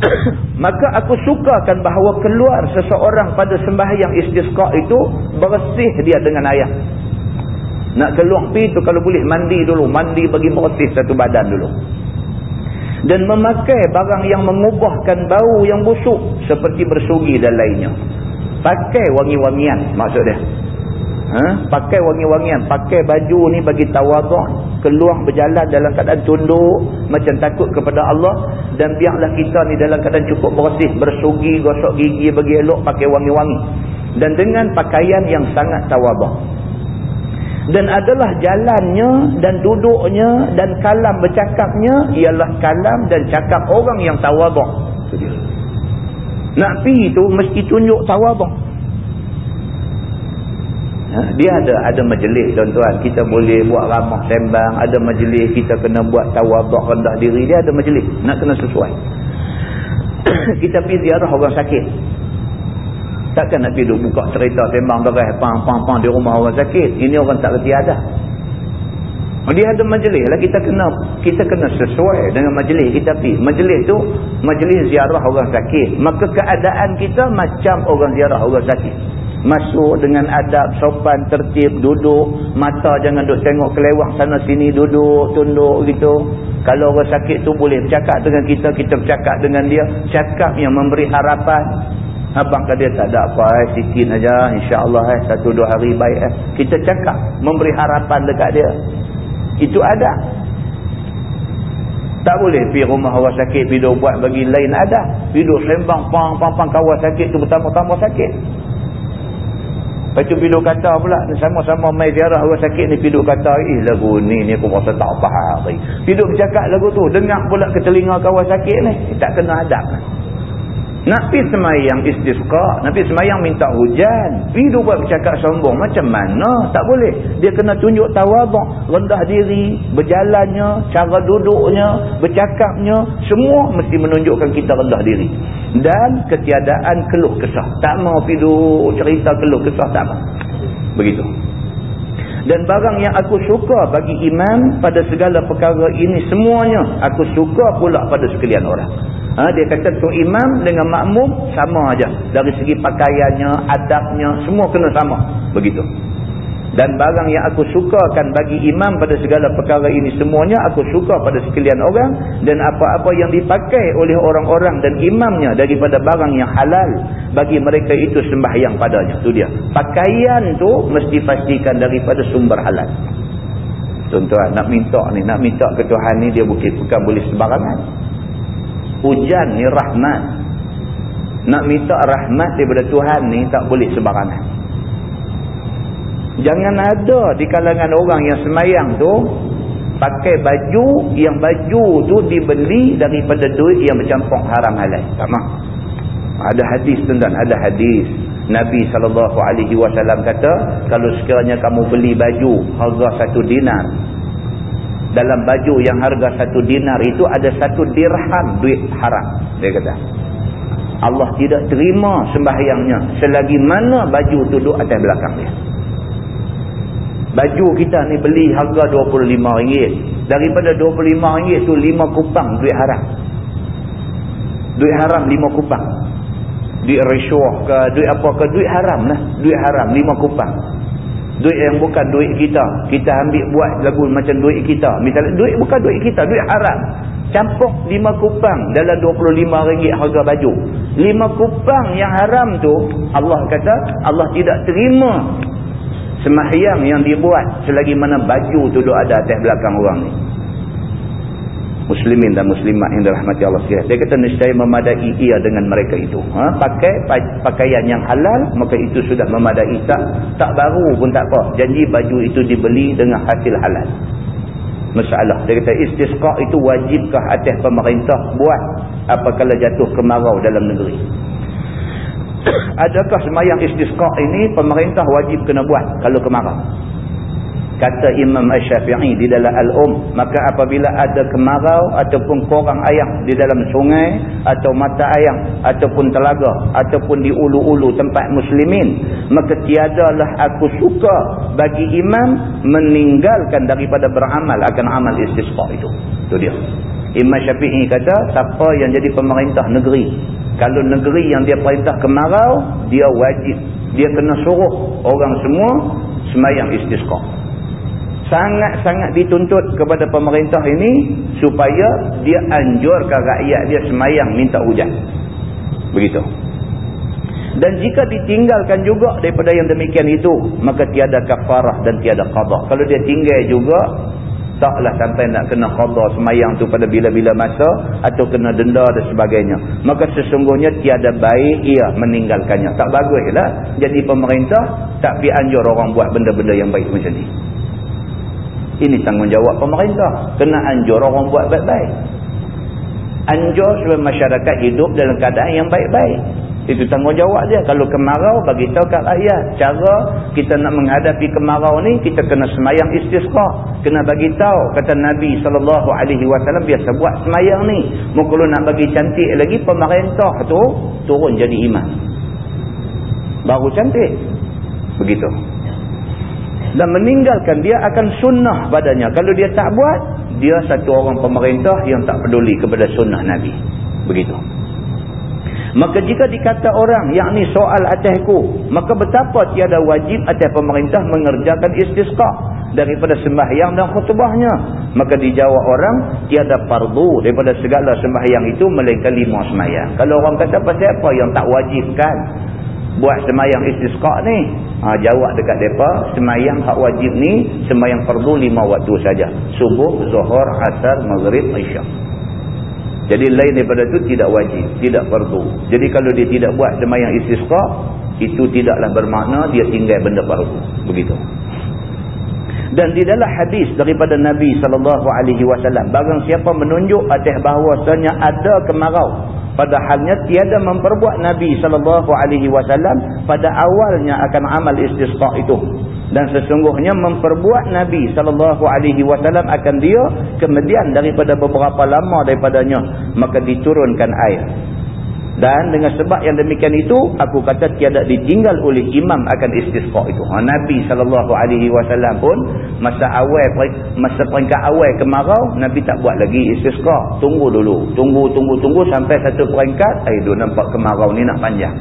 Maka aku sukakan bahawa keluar seseorang pada sembahyang istisqa itu bersih dia dengan air. Nak keluar pergi tu kalau boleh mandi dulu. Mandi bagi bersih satu badan dulu dan memakai barang yang mengubahkan bau yang busuk seperti bersugi dan lainnya pakai wangi-wangian maksud dia ha? pakai wangi-wangian pakai baju ni bagi tawaduk keluar berjalan dalam keadaan tunduk macam takut kepada Allah dan biarlah kita ni dalam keadaan cukup bersih bersugi, gosok gigi bagi elok pakai wangi-wangi. Dan dengan pakaian yang sangat tawaduk dan adalah jalannya dan duduknya dan kalam bercakapnya ialah kalam dan cakap orang yang tawaduk nak pergi tu mesti tunjuk tawaduk ha, dia ada ada majlis tuan-tuan kita boleh buat ramah sembang ada majlis kita kena buat tawaduk rendah diri dia ada majlis nak kena sesuai kita pergi ziarah orang sakit Takkan nak pergi buka cerita sembang berai pang-pang-pang di rumah orang sakit. Ini orang tak reti ada. Dia ada majlis lah kita kena kita kena sesuai dengan majlis kita pergi. Majlis tu majlis ziarah orang sakit. Maka keadaan kita macam orang ziarah orang sakit. Masuk dengan adab, sopan, tertib, duduk. Mata jangan duduk tengok kelewah sana sini, duduk, tunduk gitu. Kalau orang sakit tu boleh bercakap dengan kita, kita bercakap dengan dia. Cakap yang memberi harapan. Abang kata dia tak ada apa eh. Sikit saja. InsyaAllah eh. Satu dua hari baik eh. Kita cakap. Memberi harapan dekat dia. Itu ada. Tak boleh pergi rumah orang sakit. Pergi buat bagi lain ada. Pergi sembang. Pang, pang, pang. Sakit tu bertambah-tambah sakit. Lepas tu pergi kata pula. Sama-sama mai ziarah orang sakit ni. Pergi kata. Eh lagu ni. Ni aku rasa tak faham. Pergi bercakap lagu tu. Dengar pula ke telinga kawan sakit ni. Tak kena adab. Pergi semayang istisqa. Pergi semayang minta hujan. Dia buat bercakap sombong. Macam mana? Tak boleh. Dia kena tunjuk tawabak. Rendah diri. Berjalannya. Cara duduknya. Bercakapnya. Semua mesti menunjukkan kita rendah diri. Dan ketiadaan keluh kesah. Tak mau pergi cerita keluh kesah. Tak mau. Begitu. Dan barang yang aku suka bagi imam pada segala perkara ini semuanya. Aku suka pula pada sekalian orang. Ha, dia kata tu imam dengan makmum sama aja Dari segi pakaiannya, adabnya, semua kena sama. Begitu. Dan barang yang aku sukakan bagi imam pada segala perkara ini semuanya, aku suka pada sekalian orang. Dan apa-apa yang dipakai oleh orang-orang dan imamnya daripada barang yang halal bagi mereka itu sembahyang padanya. Itu dia. Pakaian tu mesti pastikan daripada sumber halal. Tuan-tuan, nak minta ni, nak minta ke Tuhan ni, dia bukan boleh sebarangan hujan ni rahmat. Nak minta rahmat daripada Tuhan ni tak boleh sebarangan jangan ada di kalangan orang yang semayang tu pakai baju yang baju tu dibeli daripada duit yang bercampur haram halal. Tak mahu. Ada hadis tuan ada hadis. Nabi SAW kata kalau sekiranya kamu beli baju harga satu dinar dalam baju yang harga satu dinar itu ada satu dirham duit haram dia kata. Allah tidak terima sembahyangnya selagi mana baju tu duduk atas belakang dia. Baju kita ni beli harga RM25 daripada RM25 tu 5 kupang duit haram. Duit haram 5 kupang. Duit risuah ke duit apa ke duit haram lah. Duit haram 5 kupang duit yang bukan duit kita. Kita ambil buat lagu macam duit kita. Misalnya duit bukan duit kita duit haram campur lima kupang dalam 25 ringgit harga baju. Lima kupang yang haram tu Allah kata Allah tidak terima semahyang yang dibuat selagi mana baju tu ada atas belakang orang ni muslimin dan muslimat yang dirahmati Allah sekalian. Dia kata nescaya memadai ia dengan mereka itu. Ha? pakai pakaian yang halal maka itu sudah memadai tak tak baru pun tak apa. Janji baju itu dibeli dengan hasil halal. Masalah dia kata istisqa itu wajibkah atas pemerintah buat apabila jatuh kemarau dalam negeri. adakah semayang istisqa ini pemerintah wajib kena buat kalau kemarau kata Imam Ash-Syafi'i di dalam Al-Um maka apabila ada kemarau ataupun korang ayam di dalam sungai atau mata ayam ataupun telaga ataupun di ulu-ulu tempat muslimin maka tiadalah aku suka bagi imam meninggalkan daripada beramal akan amal istisqa itu. Itu dia. Imam Syafi'i kata siapa yang jadi pemerintah negeri kalau negeri yang dia perintah kemarau dia wajib. Dia kena suruh orang semua semayang istisqa sangat-sangat dituntut kepada pemerintah ini supaya dia anjurkan rakyat dia semayang minta hujan. Begitu. Dan jika ditinggalkan juga daripada yang demikian itu, maka tiada kafarah dan tiada qadha. Kalau dia tinggal juga, taklah sampai nak kena qadha semayang tu pada bila-bila masa atau kena denda dan sebagainya. Maka sesungguhnya tiada baik ia meninggalkannya. Tak baguslah jadi pemerintah tak pi anjur orang buat benda-benda yang baik macam ni. Ini tanggungjawab pemerintah. Kena anjur orang buat baik-baik. Anjur supaya masyarakat hidup dalam keadaan yang baik-baik. Itu tanggungjawab dia. Kalau kemarau, bagi tahu kat rakyat. Cara kita nak menghadapi kemarau ni, kita kena semayang istisqa. Kena bagi tahu kata Nabi SAW biasa buat semayang ni. Kalau nak bagi cantik lagi, pemerintah tu turun jadi imam. Baru cantik. Begitu dan meninggalkan dia akan sunnah padanya. Kalau dia tak buat, dia satu orang pemerintah yang tak peduli kepada sunnah Nabi. Begitu. Maka jika dikata orang, yakni soal atasku, maka betapa tiada wajib atas pemerintah mengerjakan istisqa daripada sembahyang dan khutbahnya. Maka dijawab orang, tiada fardu daripada segala sembahyang itu melainkan lima sembahyang. Kalau orang kata, pasal apa yang tak wajibkan buat sembahyang istisqa ni? Ha, jawab dekat mereka, semayang hak wajib ni, semayang fardu lima waktu saja. Subuh, zuhur, asar, maghrib, isyak. Jadi lain daripada itu tidak wajib, tidak fardu. Jadi kalau dia tidak buat semayang istisqa, itu tidaklah bermakna dia tinggal benda fardu. Begitu. Dan di dalam hadis daripada Nabi SAW, bagang siapa menunjuk atas bahawasanya ada kemarau Padahalnya tiada memperbuat Nabi SAW pada awalnya akan amal istisqa itu. Dan sesungguhnya memperbuat Nabi SAW akan dia kemudian daripada beberapa lama daripadanya. Maka diturunkan air. Dan dengan sebab yang demikian itu, aku kata tiada ditinggal oleh imam akan istisqa itu. Ha, Nabi SAW pun, masa awal, masa peringkat awal kemarau, Nabi tak buat lagi istisqa. Tunggu dulu. Tunggu, tunggu, tunggu sampai satu peringkat, eh, dia nampak kemarau ni nak panjang.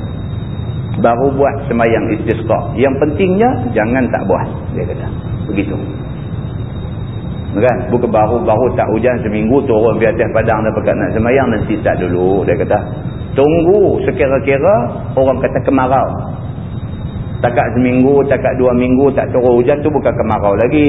Baru buat semayang istisqa. Yang pentingnya, jangan tak buat. Dia kata. Begitu. Kan? Bukan baru-baru tak hujan seminggu turun di atas padang dan pekat nak semayang nanti tak dulu. Dia kata. Tunggu sekira-kira orang kata kemarau. Takat seminggu, takat dua minggu tak turun hujan tu bukan kemarau lagi.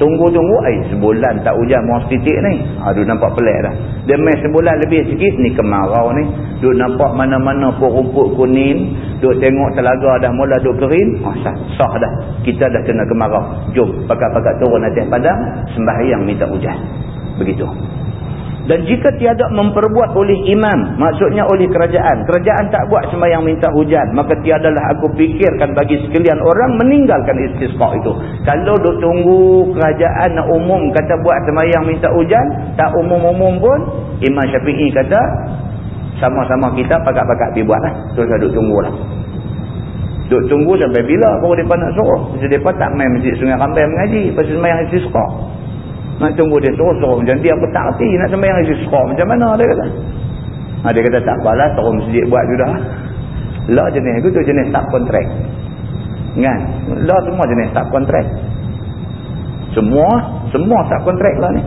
Tunggu-tunggu, eh sebulan tak hujan mau titik ni. Aduh nampak pelik dah. Dia main sebulan lebih sikit ni kemarau ni. Duk nampak mana-mana pun rumput kuning. Duk tengok telaga dah mula duk kering. Oh, sah, sah dah. Kita dah kena kemarau. Jom, pakat-pakat turun atas padang. Sembahyang minta hujan. Begitu. Dan jika tiada memperbuat oleh imam, maksudnya oleh kerajaan. Kerajaan tak buat sembahyang minta hujan. Maka tiadalah aku fikirkan bagi sekalian orang meninggalkan istisqa itu. Kalau duk tunggu kerajaan nak umum kata buat sembahyang minta hujan, tak umum-umum pun, Imam Syafi'i kata, sama-sama kita pakat-pakat pergi buat lah. Terus duk tunggulah. Duk tunggu sampai bila baru mereka nak suruh. Jadi mereka tak main masjid sungai rambai mengaji. Pasal sembahyang istisqa. Nak tunggu dia suruh-suruh macam dia pun tak hati nak sembahyang suruh macam mana dia kata. Ha, dia kata tak apalah suruh masjid buat sudah. Lah jenis itu tu jenis tak kontrak. Kan? Lah semua jenis tak kontrak. Semua, semua tak kontrak lah ni.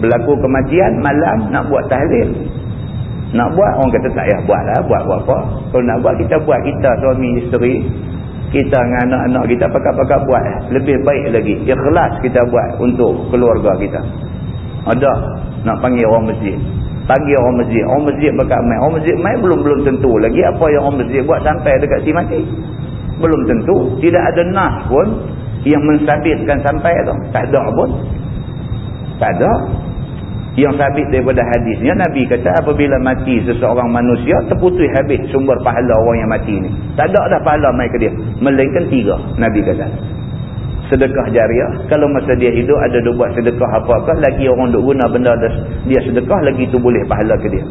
Berlaku kematian malam nak buat tahlil. Nak buat orang kata tak payah buat lah. Buat buat apa. Kalau nak buat kita buat kita suami isteri kita dengan anak-anak kita pakat-pakat buat lebih baik lagi. Ikhlas kita buat untuk keluarga kita. Ada nak panggil orang masjid. Panggil orang masjid. Orang masjid pakat main. Orang masjid main belum-belum tentu lagi apa yang orang masjid buat sampai dekat si mati belum tentu. Tidak ada nas pun yang mensabitkan sampai tu. Tak ada pun. Tak ada yang sabit daripada hadisnya Nabi kata apabila mati seseorang manusia terputus habis sumber pahala orang yang mati ni. Tak ada dah pahala mai ke dia melainkan tiga Nabi kata. Sedekah jariah kalau masa dia hidup ada duk buat sedekah apa-apa lagi orang duk guna benda dia sedekah lagi tu boleh pahala ke dia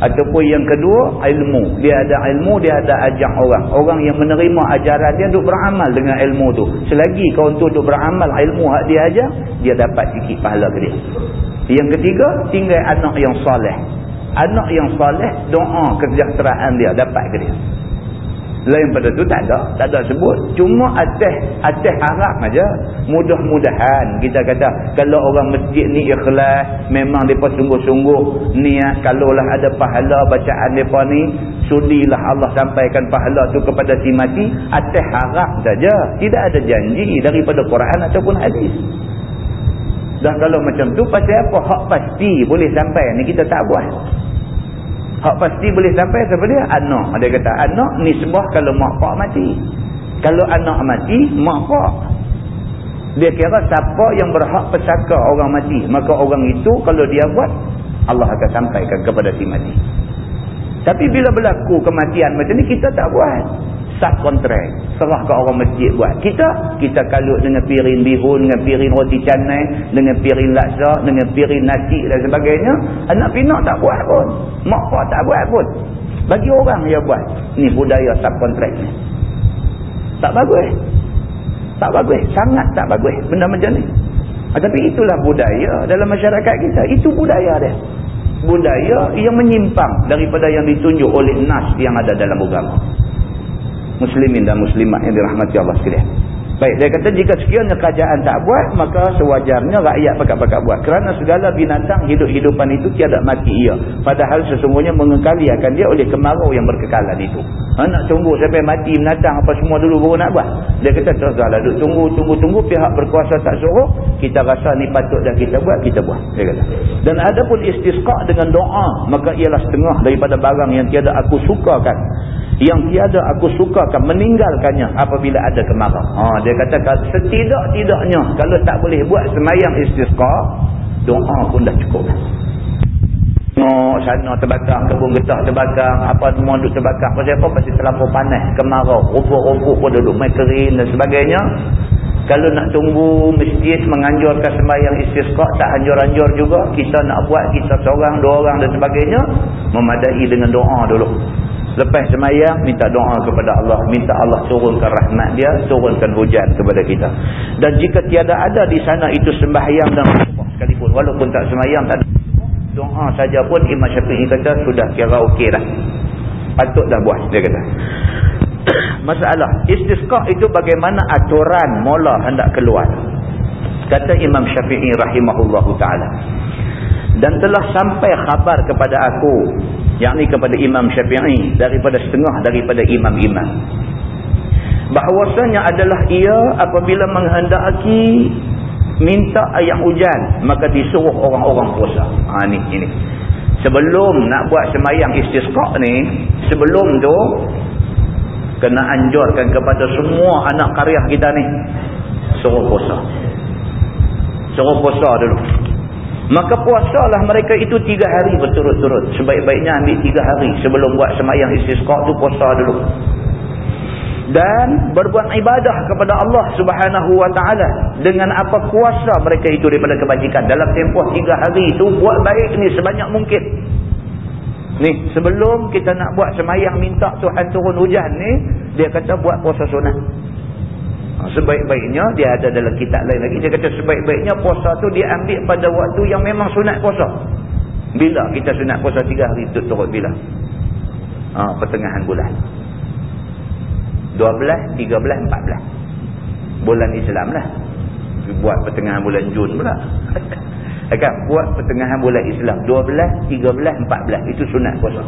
ataupun yang kedua ilmu. Dia ada ilmu dia ada ajak orang. Orang yang menerima ajaran dia duk beramal dengan ilmu tu. Selagi kau untuk duk beramal ilmu hak dia ajar dia dapat sikit pahala ke dia. Yang ketiga tinggal anak yang soleh. Anak yang soleh doa kesejahteraan dia dapat ke dia lain pada tu tak ada tak ada sebut. Cuma atas atas harap aja mudah-mudahan kita kata kalau orang masjid ni ikhlas memang depa sungguh-sungguh niat kalaulah ada pahala bacaan depa ni sudilah Allah sampaikan pahala tu kepada si mati atas harap saja. Tidak ada janji daripada Quran ataupun hadis. Dah kalau macam tu pasal apa? Hak pasti boleh sampai ni kita tak buat Hak pasti boleh sampai siapa dia? Anak. Dia kata anak ni sebab kalau mak pak mati. Kalau anak mati, mak pak. Dia kira siapa yang berhak pesaka orang mati. Maka orang itu kalau dia buat, Allah akan sampaikan kepada si mati. Tapi bila berlaku kematian macam ni, kita tak buat subkontrak serah ke orang masjid buat. Kita kita kalut dengan piring bihun dengan piring roti canai dengan piring laksa dengan piring nasi dan sebagainya. Anak pinak tak buat pun. Mak pak tak buat pun. Bagi orang yang buat. Ni budaya subkontrak ni. Tak bagus. Tak bagus. Sangat tak bagus. Benda macam ni. Ha, tapi itulah budaya dalam masyarakat kita. Itu budaya dia. Budaya yang menyimpang daripada yang ditunjuk oleh nas yang ada dalam agama muslimin dan muslimat yang dirahmati Allah sekalian. Baik, dia kata jika sekiranya kerajaan tak buat, maka sewajarnya rakyat pakat-pakat buat. Kerana segala binatang hidup-hidupan itu tiada mati ia. Padahal sesungguhnya mengekali akan dia oleh kemarau yang berkekalan itu. Ha, nak tunggu sampai mati binatang apa semua dulu baru nak buat. Dia kata, teruslah duduk tunggu, tunggu, tunggu. Pihak berkuasa tak suruh. Kita rasa ni patut dah kita buat, kita buat. Dia kata. Dan ada pun istisqa dengan doa. Maka ialah setengah daripada barang yang tiada aku sukakan yang tiada aku sukakan meninggalkannya apabila ada kemarau. Ha, dia kata setidak-tidaknya kalau tak boleh buat semayang istisqa, doa pun dah cukup. Tengok sana terbakar, kebun getah terbakar, apa semua duduk terbakar. Pasal apa? Pasal terlalu panas, kemarau, rumput-rumput pun duduk main kering dan sebagainya. Kalau nak tunggu masjid menganjurkan sembahyang istisqa tak anjur-anjur juga. Kita nak buat, kita seorang, dua orang dan sebagainya. Memadai dengan doa dulu. Lepas semayang, minta doa kepada Allah. Minta Allah turunkan rahmat dia, turunkan hujan kepada kita. Dan jika tiada ada di sana itu sembahyang dan sekalipun. Walaupun tak semayang, tak ada. Doa saja pun Imam Syafi'i kata sudah kira okey dah. Patut dah buat, dia kata. Masalah, istisqa itu bagaimana aturan mula hendak keluar. Kata Imam Syafi'i rahimahullahu ta'ala. Dan telah sampai khabar kepada aku yakni kepada Imam Syafi'i daripada setengah daripada imam-imam bahawasanya adalah ia apabila menghendaki minta ayat hujan maka disuruh orang-orang puasa. Ha ni ini. Sebelum nak buat semayang istisqa ni sebelum tu kena anjurkan kepada semua anak karya kita ni suruh puasa. Suruh puasa dulu Maka puasalah mereka itu tiga hari berturut-turut. Sebaik-baiknya ambil tiga hari sebelum buat semayang istisqa tu puasa dulu. Dan berbuat ibadah kepada Allah subhanahu wa ta'ala. Dengan apa kuasa mereka itu daripada kebajikan. Dalam tempoh tiga hari itu buat baik ni sebanyak mungkin. Ni sebelum kita nak buat semayang minta Tuhan turun hujan ni. Dia kata buat puasa sunat. Ha, sebaik-baiknya dia ada dalam kitab lain lagi. Dia kata sebaik-baiknya puasa tu dia ambil pada waktu yang memang sunat puasa. Bila kita sunat puasa tiga hari itu turut bila? Ha, pertengahan bulan. 12, 13, 14 bulan Islam lah. Buat pertengahan bulan Jun pula. Kan? buat pertengahan bulan Islam. 12, 13, 14 itu sunat puasa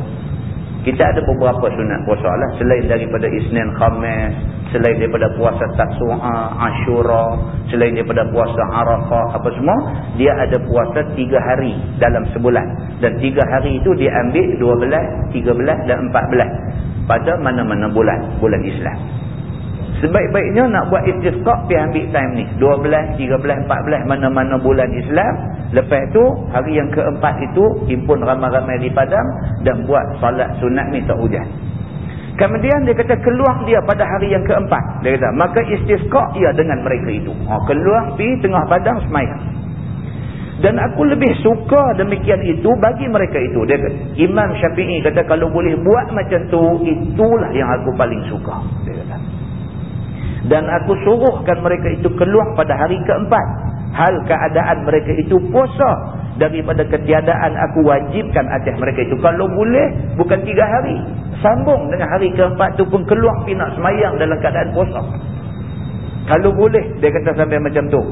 kita ada beberapa sunat puasa lah. Selain daripada Isnin Khamis selain daripada puasa Tasu'a Ashura selain daripada puasa Arafah apa semua dia ada puasa tiga hari dalam sebulan. Dan tiga hari itu dia ambil 12, 13 dan 14 pada mana-mana bulan bulan Islam Sebaik-baiknya nak buat istisqa pergi ambil time ni. 12, 13, 14 mana-mana bulan Islam. Lepas tu hari yang keempat itu himpun ramai-ramai di padang dan buat salat sunat minta hujan. Kemudian dia kata keluar dia pada hari yang keempat. Dia kata maka istisqa ia dengan mereka itu. Ha, keluar pergi tengah padang semayang. Dan aku lebih suka demikian itu bagi mereka itu. Dia kata, Imam Syafi'i kata kalau boleh buat macam tu itulah yang aku paling suka. Dia kata. Dan aku suruhkan mereka itu keluar pada hari keempat. Hal keadaan mereka itu puasa daripada ketiadaan aku wajibkan atas mereka itu. Kalau boleh, bukan tiga hari. Sambung dengan hari keempat tu pun keluar pergi nak semayang dalam keadaan puasa. Kalau boleh, dia kata sampai macam tu.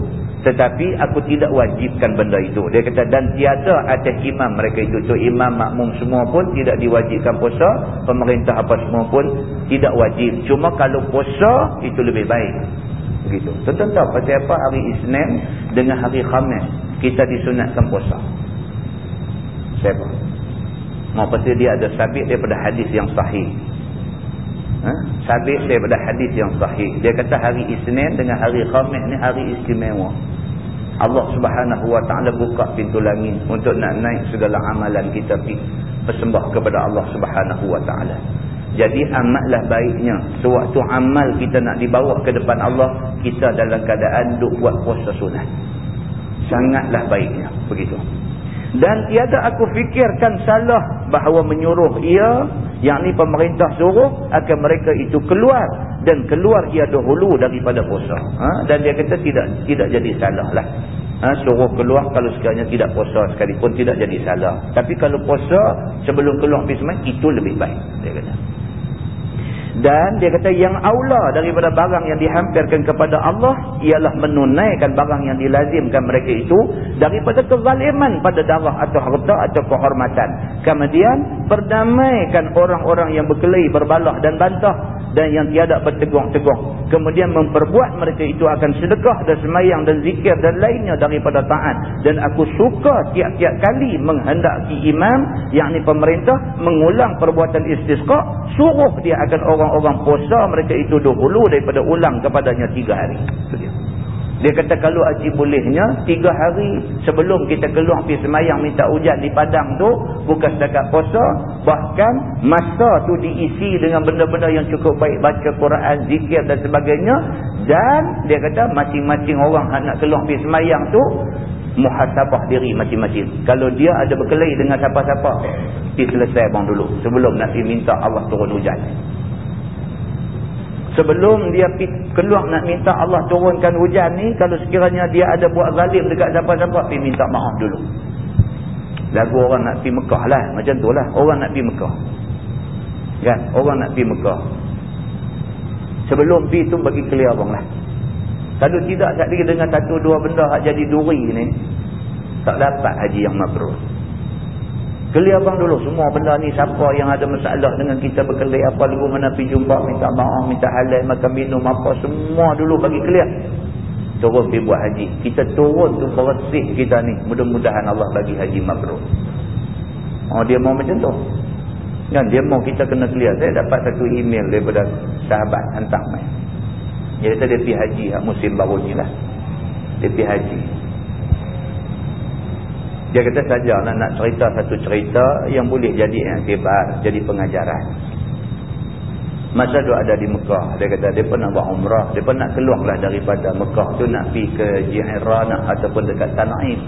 Tetapi aku tidak wajibkan benda itu. Dia kata, dan tiada atas imam mereka itu. So, imam makmum semua pun tidak diwajibkan puasa. Pemerintah apa semua pun tidak wajib. Cuma kalau puasa, itu lebih baik. Begitu. Tentu tahu pasal apa hari Isnin dengan hari Khamis kita disunatkan puasa. Siapa? Pasal dia ada sabit daripada hadis yang sahih. Ha? Sabit daripada hadis yang sahih. Dia kata hari Isnin dengan hari Khamis ni hari istimewa. Allah subhanahu wa ta'ala buka pintu langit untuk nak naik segala amalan kita pergi persembah kepada Allah subhanahu wa ta'ala. Jadi amatlah baiknya. Sewaktu amal kita nak dibawa ke depan Allah, kita dalam keadaan duk buat puasa sunat sangatlah baiknya begitu dan tiada aku fikirkan salah bahawa menyuruh ia yang ni pemerintah suruh akan mereka itu keluar. Dan keluar ia dahulu daripada puasa. Ha? dan dia kata tidak tidak jadi salah lah ha? suruh keluar kalau sekiranya tidak puasa sekalipun tidak jadi salah. Tapi kalau puasa sebelum keluar pergi itu lebih baik dia kata dan dia kata yang aula daripada barang yang dihampirkan kepada Allah ialah menunaikan barang yang dilazimkan mereka itu daripada kezaliman pada darah atau harta atau kehormatan. Kemudian perdamaikan orang-orang yang berkelahi, berbalah dan bantah dan yang tiada bertegur-tegur. Kemudian memperbuat mereka itu akan sedekah dan semayang dan zikir dan lainnya daripada taat. Dan aku suka tiap-tiap kali menghendaki imam, yakni pemerintah, mengulang perbuatan istisqa, suruh dia akan orang-orang puasa mereka itu dahulu daripada ulang kepadanya tiga hari. Dia kata kalau haji bolehnya, tiga hari sebelum kita keluar pergi semayang minta hujan di padang tu, bukan setakat puasa, bahkan masa tu diisi dengan benda-benda yang cukup baik, baca Quran, zikir dan sebagainya. Dan dia kata masing-masing orang nak keluar pergi semayang tu, muhasabah diri masing-masing. Kalau dia ada berkelahi dengan siapa-siapa, pergi selesai bang dulu. Sebelum nak minta Allah turun hujan. Sebelum dia keluar nak minta Allah turunkan hujan ni, kalau sekiranya dia ada buat zalim dekat siapa-siapa, pergi minta maaf dulu. Lagu orang nak pergi Mekah lah. Macam tu lah. Orang nak pergi Mekah. Kan? Orang nak pergi Mekah. Sebelum pergi tu bagi clear abang lah. Kalau tidak, sekali dengan satu dua benda jadi duri ni, tak dapat haji yang mabrur. Keli abang dulu semua benda ni siapa yang ada masalah dengan kita berkeli apa lagu mana pergi jumpa minta maaf minta halal makan minum apa semua dulu bagi clear. Turun pergi buat haji. Kita turun tu bersih kita ni. Mudah-mudahan Allah bagi haji mabrur. Oh dia mau macam tu. Kan dia mau kita kena clear. Saya dapat satu email daripada sahabat hantar mai. Dia kata dia pergi haji musim baru ni lah. Dia pergi haji. Dia kata saja nak, nak cerita satu cerita yang boleh jadi aktibar, jadi pengajaran. Masa dia ada di Mekah, dia kata dia pernah buat umrah, dia pernah keluarlah daripada Mekah tu nak pergi ke Jihirah ataupun dekat Tanaim.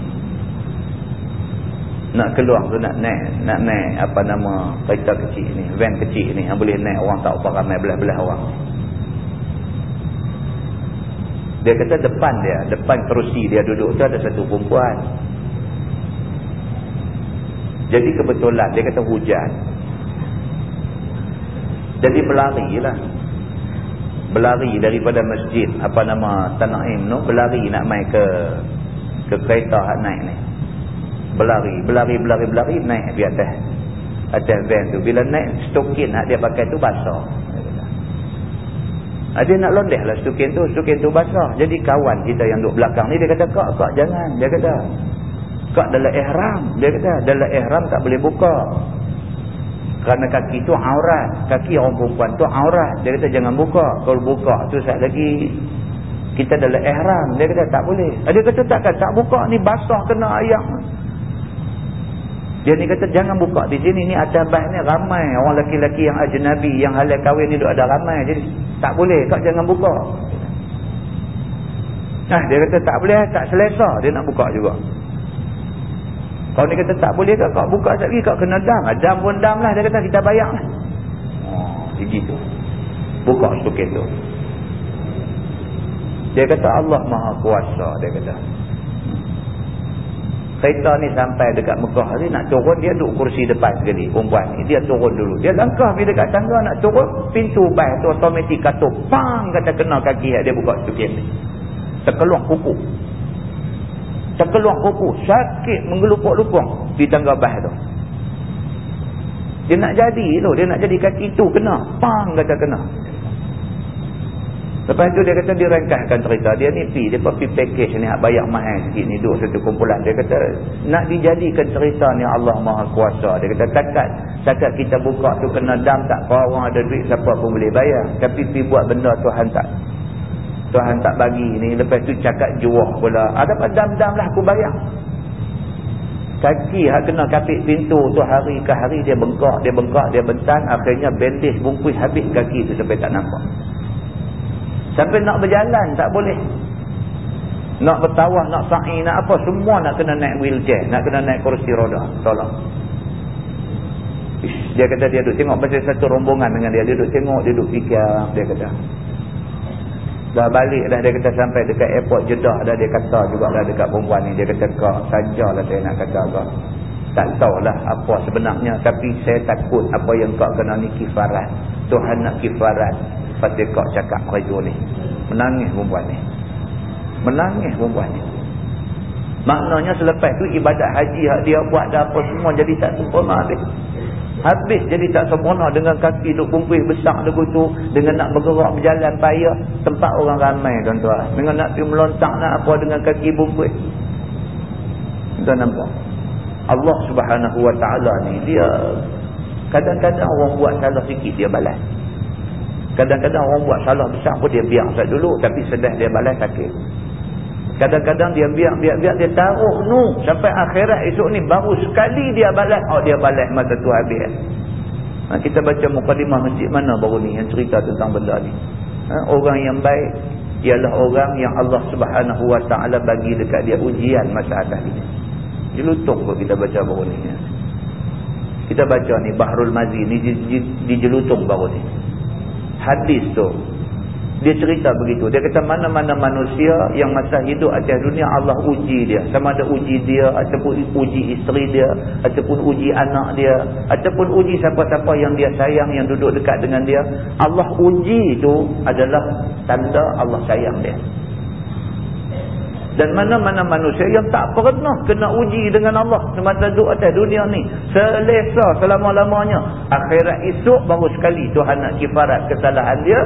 Nak keluar tu nak naik, nak naik apa nama kereta kecil ni, van kecil ni yang boleh naik orang tak apa ramai belah-belah orang. Dia kata depan dia, depan kerusi dia duduk tu ada satu perempuan. Jadi kebetulan dia kata hujan. Jadi berlari lah. Berlari daripada masjid apa nama Tanaim tu berlari nak mai ke ke kereta hak naik ni. Berlari, berlari, berlari, berlari naik di atas atas van tu. Bila naik stokin hak dia pakai tu basah. Dia nak londeh lah stokin tu. Stokin tu basah. Jadi kawan kita yang duduk belakang ni dia kata kak, kak jangan. Dia kata Kak dalam ihram. Dia kata dalam ihram tak boleh buka. kerana kaki tu aurat. Kaki orang perempuan tu aurat. Dia kata jangan buka. Kalau buka tu saat lagi. Kita dalam ihram. Dia kata tak boleh. Dia kata takkan tak buka? Ni basah kena ayam dia ni kata jangan buka di sini. Ni atas bah ni ramai. Orang lelaki-lelaki yang ajnabi yang halal kahwin ni ada ramai. Jadi tak boleh. Kau jangan buka. Nah dia kata tak boleh. Tak selesa. Dia nak buka juga kalau ni kata tak boleh kau buka sekali kau kena dam. Dam pun dam lah dia kata kita bayar lah. Oh, begitu buka sedikit tu. Dia kata Allah maha kuasa dia kata. Kereta ni sampai dekat Mekah. Ni nak turun dia duduk kursi depan sekali perempuan ni. Dia turun dulu. Dia langkah pergi dekat tangga nak turun pintu bas tu otomatik katuk pang kata kena kaki dia buka sedikit ni. Terkeluar kuku terkeluar kuku sakit menggelupuk-lupuk di tangga bas tu dia nak jadi tu dia nak jadi kaki tu kena pang kata kena Lepas tu dia kata dia rangkahkan cerita. Dia ni pi, dia pergi package ni bayar mahal sikit ni duduk satu kumpulan. Dia kata nak dijadikan cerita ni Allah Maha Kuasa. Dia kata takat takat kita buka tu kena dam tak apa orang ada duit siapa pun boleh bayar. Tapi pi buat benda Tuhan tak. Tuhan tak bagi ni. Lepas tu cakap juah pula. Ada apa dam-dam lah aku bayar. Kaki hak kena kapit pintu tu hari ke hari dia bengkak, dia bengkak, dia bentan. Akhirnya bandage bungkus habis kaki tu sampai tak nampak. Sampai nak berjalan tak boleh. Nak bertawah, nak sa'i, nak apa. Semua nak kena naik wheelchair. Nak kena naik kursi roda. Tolong. Dia kata dia duduk tengok pasal satu rombongan dengan dia. Dia duduk tengok, dia duduk fikir. Dia kata. Dah balik dah dia kata sampai dekat airport Jeddah dah dia kata juga dah dekat perempuan ni. Dia kata kak sajalah saya nak kata kak. Tak tahulah apa sebenarnya. Tapi saya takut apa yang kak kena ni kifarat. Tuhan nak kifarat pasal kau cakap mereka ni. Menangis perempuan ni. Menangis perempuan ni. Maknanya selepas tu ibadat haji dia buat dah apa semua jadi tak sempurna habis. Habis jadi tak sempurna dengan kaki duk bungkus besar lagu tu. Dengan nak bergerak berjalan payah. Tempat orang ramai tuan-tuan. Dengan nak pergi melontak nak apa dengan kaki bungkus. Tuan nampak. Allah subhanahu wa ta'ala ni dia kadang-kadang orang buat salah sikit dia balas. Kadang-kadang orang buat salah besar pun dia biar saja dulu. Tapi sedih dia balas sakit. Kadang-kadang dia biar, biar, biar. Dia taruh nu. Sampai akhirat esok ni baru sekali dia balas. Oh dia balas masa tu habis. Ha, kita baca mukadimah masjid mana baru ni yang cerita tentang benda ni. Ha, orang yang baik ialah orang yang Allah subhanahu wa ta'ala bagi dekat dia ujian masa atas ni. Jelutung pun kita baca baru ni. Kita baca ni Bahrul Mazi ni di, jelutung baru ni hadis tu dia cerita begitu dia kata mana-mana manusia yang masa hidup atas dunia Allah uji dia sama ada uji dia ataupun uji isteri dia ataupun uji anak dia ataupun uji siapa-siapa yang dia sayang yang duduk dekat dengan dia Allah uji itu adalah tanda Allah sayang dia dan mana-mana manusia yang tak pernah kena uji dengan Allah semasa duduk atas dunia ni. Selesa selama-lamanya. Akhirat esok baru sekali Tuhan nak kifarat kesalahan dia.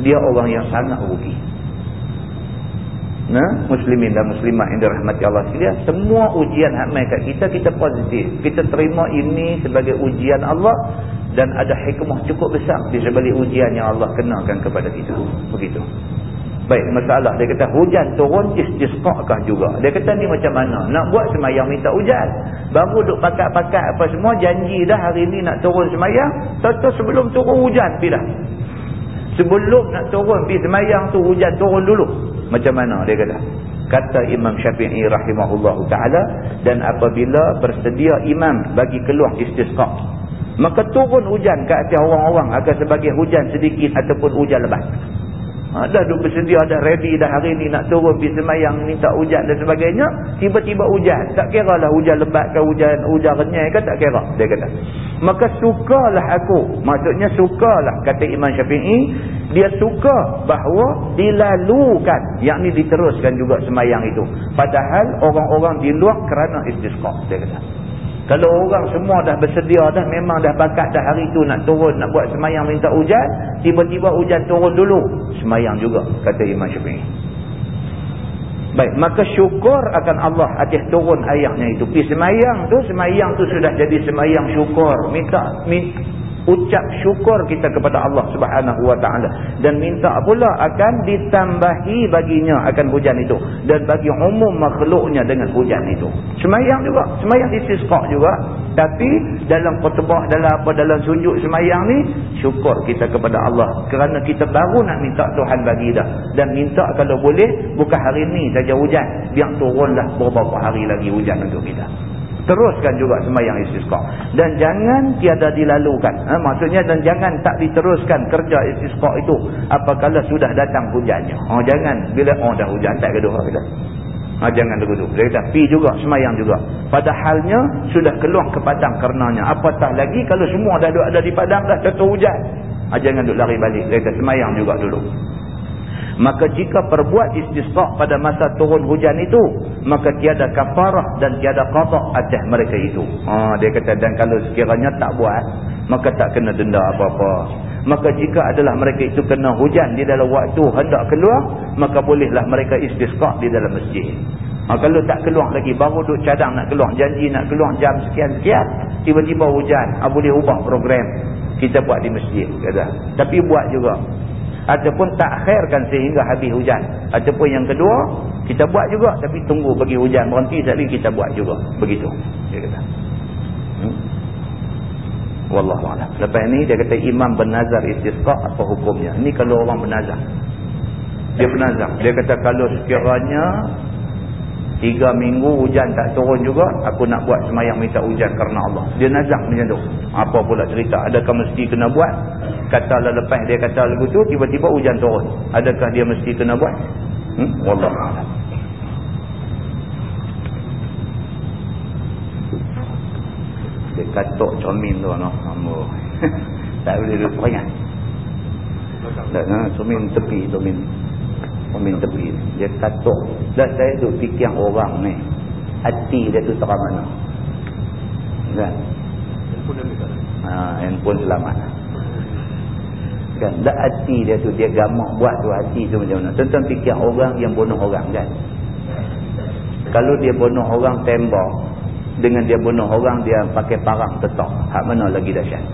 Dia orang yang sangat rugi. Nah, muslimin dan muslimat yang dirahmati Allah sekalian, semua ujian hak mai kita kita positif. Kita terima ini sebagai ujian Allah dan ada hikmah cukup besar di sebalik ujian yang Allah kenakan kepada kita. Begitu. Baik, masalah. Dia kata hujan turun istisqa'kah juga. Dia kata ni macam mana? Nak buat semayang minta hujan. Baru duk pakat-pakat apa semua. Janji dah hari ni nak turun semayang. Tentu sebelum turun hujan pergi dah. Sebelum nak turun pergi semayang tu hujan turun dulu. Macam mana dia kata? Kata Imam Syafi'i rahimahullah ta'ala. Dan apabila bersedia imam bagi keluar istisqa' maka turun hujan ke atas orang-orang akan sebagai hujan sedikit ataupun hujan lebat. Ha, dah duk bersedia, dah ready dah hari ni nak turun pergi semayang, minta hujan dan sebagainya. Tiba-tiba hujan. Tak kira lah hujan lebat ke hujan, hujan renyai ke tak kira. Dia kata. Maka sukalah aku. Maksudnya sukalah kata Imam Syafi'i. Dia suka bahawa dilalukan. Yang ni diteruskan juga semayang itu. Padahal orang-orang di luar kerana istisqa. Dia kata. Kalau orang semua dah bersedia dah memang dah bakat dah hari tu nak turun nak buat semayang minta hujan, tiba-tiba hujan turun dulu, semayang juga kata Imam Syafi'i. Baik, maka syukur akan Allah atas turun ayahnya itu. Pergi semayang tu, semayang tu sudah jadi semayang syukur. Minta, minta ucap syukur kita kepada Allah Subhanahu wa taala. Dan minta pula akan ditambahi baginya akan hujan itu. Dan bagi umum makhluknya dengan hujan itu. Semayang juga. Semayang istisqa juga. Tapi dalam khutbah dalam apa dalam sunjuk semayang ni syukur kita kepada Allah. Kerana kita baru nak minta Tuhan bagi dah. Dan minta kalau boleh bukan hari ni saja hujan. Biar turunlah beberapa hari lagi hujan untuk kita teruskan juga sembahyang istisqa. Dan jangan tiada dilalukan. Ha, maksudnya dan jangan tak diteruskan kerja istisqa itu apabila sudah datang hujannya. Oh jangan. Bila oh dah hujan tak gaduh kita. Ha, jangan gaduh dia kata pi juga sembahyang juga. Padahalnya sudah keluar ke padang karenanya. Apatah lagi kalau semua dah ada di padang dah jatuh hujan? Ha, jangan duk lari balik. Dia kata sembahyang juga dulu maka jika perbuat istisqa pada masa turun hujan itu maka tiada kafarah dan tiada qada atas mereka itu. Ha dia kata dan kalau sekiranya tak buat maka tak kena denda apa-apa. Maka jika adalah mereka itu kena hujan di dalam waktu hendak keluar maka bolehlah mereka istisqa di dalam masjid. Ha, kalau tak keluar lagi baru duk cadang nak keluar janji nak keluar jam sekian-sekian tiba-tiba hujan ha, boleh ubah program kita buat di masjid kata. Tapi buat juga ataupun takhirkan sehingga habis hujan. Ataupun yang kedua kita buat juga tapi tunggu bagi hujan. Berhenti sekali kita buat juga. Begitu dia kata. Hmm? wallahu a'lam. Lepas ni dia kata imam bernazar istisqa apa hukumnya? Ni kalau orang bernazar. Dia bernazar. Dia kata kalau sekiranya tiga minggu hujan tak turun juga aku nak buat semayang minta hujan kerana Allah. Dia nazar macam tu. Apa pula cerita? Adakah mesti kena buat? Kata lepas dia kata lagu tu tiba-tiba hujan turun. Adakah dia mesti kena buat? Hmm? wallah dia katuk cermin tu no. tak boleh peringat tak nak cermin tepi cermin cermin tepi. Dia katuk. Dan saya duduk fikir orang ni. Hati dia tu terang mana kan? Ha, handphone selamat kan? Tak hati dia tu dia gamak buat tu hati tu macam mana? Tentang fikir orang yang bunuh orang kan? Kalau dia bunuh orang tembak dengan dia bunuh orang dia pakai parang tetok. Hak mana lagi dahsyat?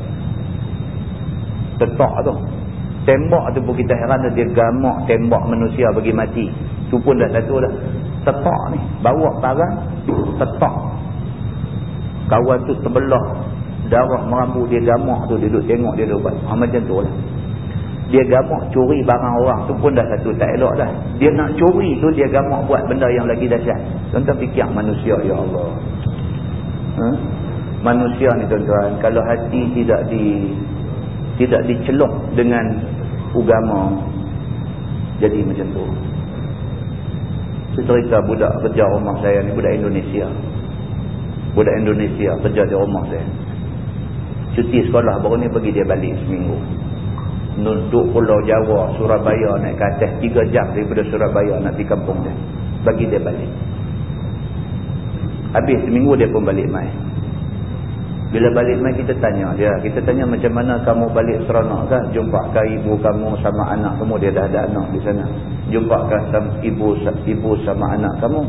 Tetok tu tembak tu pun kita heran dia gamak tembak manusia bagi mati. Tu pun dah satu dah. Tetok ni bawa parang tetok kawan tu terbelah darah merambu dia gamak tu dia duduk tengok dia duduk ha, macam tu lah. Dia gamak curi barang orang tu pun dah satu tak elok dah. Dia nak curi tu dia gamak buat benda yang lagi dahsyat. Tuan-tuan fikir manusia ya Allah. Ha? manusia ni tuan-tuan kalau hati tidak di tidak diceluk dengan agama jadi macam tu cerita budak kerja rumah saya ni budak Indonesia budak Indonesia kerja di rumah saya cuti sekolah baru ni pergi dia balik seminggu Nunduk pulau Jawa, Surabaya naik ke atas 3 jam daripada Surabaya nak pergi kampung dia. Bagi dia balik. Habis seminggu dia pun balik mai. Bila balik mai kita tanya dia. Kita tanya macam mana kamu balik seronok kan? Jumpa ke ibu kamu sama anak kamu. Dia dah ada anak di sana. Jumpa ke ibu, ibu sama anak kamu.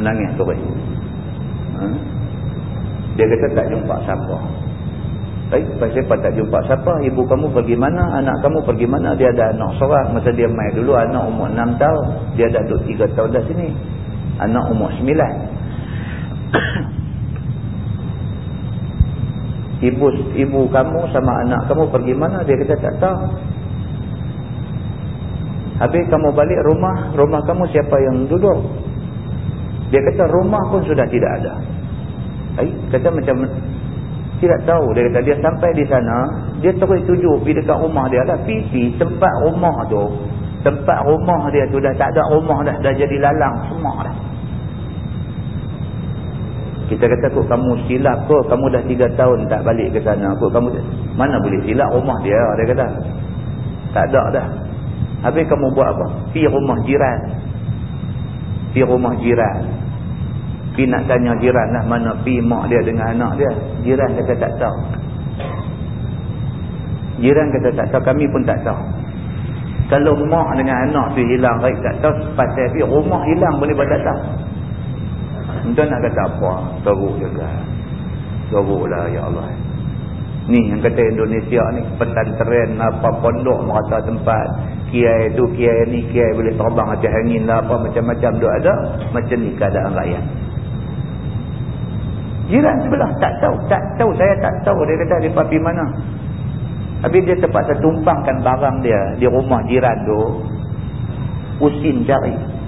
Menangis tu. Ha? Dia kata tak jumpa siapa. Baik, pasal apa tak jumpa siapa? Ibu kamu pergi mana? Anak kamu pergi mana? Dia ada anak seorang. Masa dia main dulu, anak umur 6 tahun. Dia dah duduk 3 tahun dah sini. Anak umur 9. ibu ibu kamu sama anak kamu pergi mana? Dia kata tak tahu. Habis kamu balik rumah, rumah kamu siapa yang duduk? Dia kata rumah pun sudah tidak ada. Baik, kata macam tidak tahu dia kata dia sampai di sana dia terus tuju pergi dekat rumah dia lah pergi tempat rumah tu tempat rumah dia tu dah tak ada rumah dah dah jadi lalang semua dah kita kata kok kamu silap kok kamu dah tiga tahun tak balik ke sana kok kamu mana boleh silap rumah dia dia kata tak ada dah habis kamu buat apa pergi rumah jiran pergi rumah jiran Pi nak tanya jiran lah mana pi mak dia dengan anak dia. Jiran kata tak tahu. Jiran kata tak tahu. Kami pun tak tahu. Kalau mak dengan anak tu hilang, Raik tak tahu pasal dia. Rumah hilang boleh buat tak tahu. Entah nak kata apa. Teruk juga. Teruklah ya Allah. Ni yang kata Indonesia ni. Petanteren apa pondok merata tempat. Kiai tu, kiai ni, kiai boleh terbang atas angin lah apa. Macam-macam tu ada. Macam ni keadaan rakyat. Jiran sebelah tak tahu. Tak tahu. Saya tak tahu. Dia kata dia pergi mana. Habis dia terpaksa tumpangkan barang dia di rumah jiran tu. Usin cari.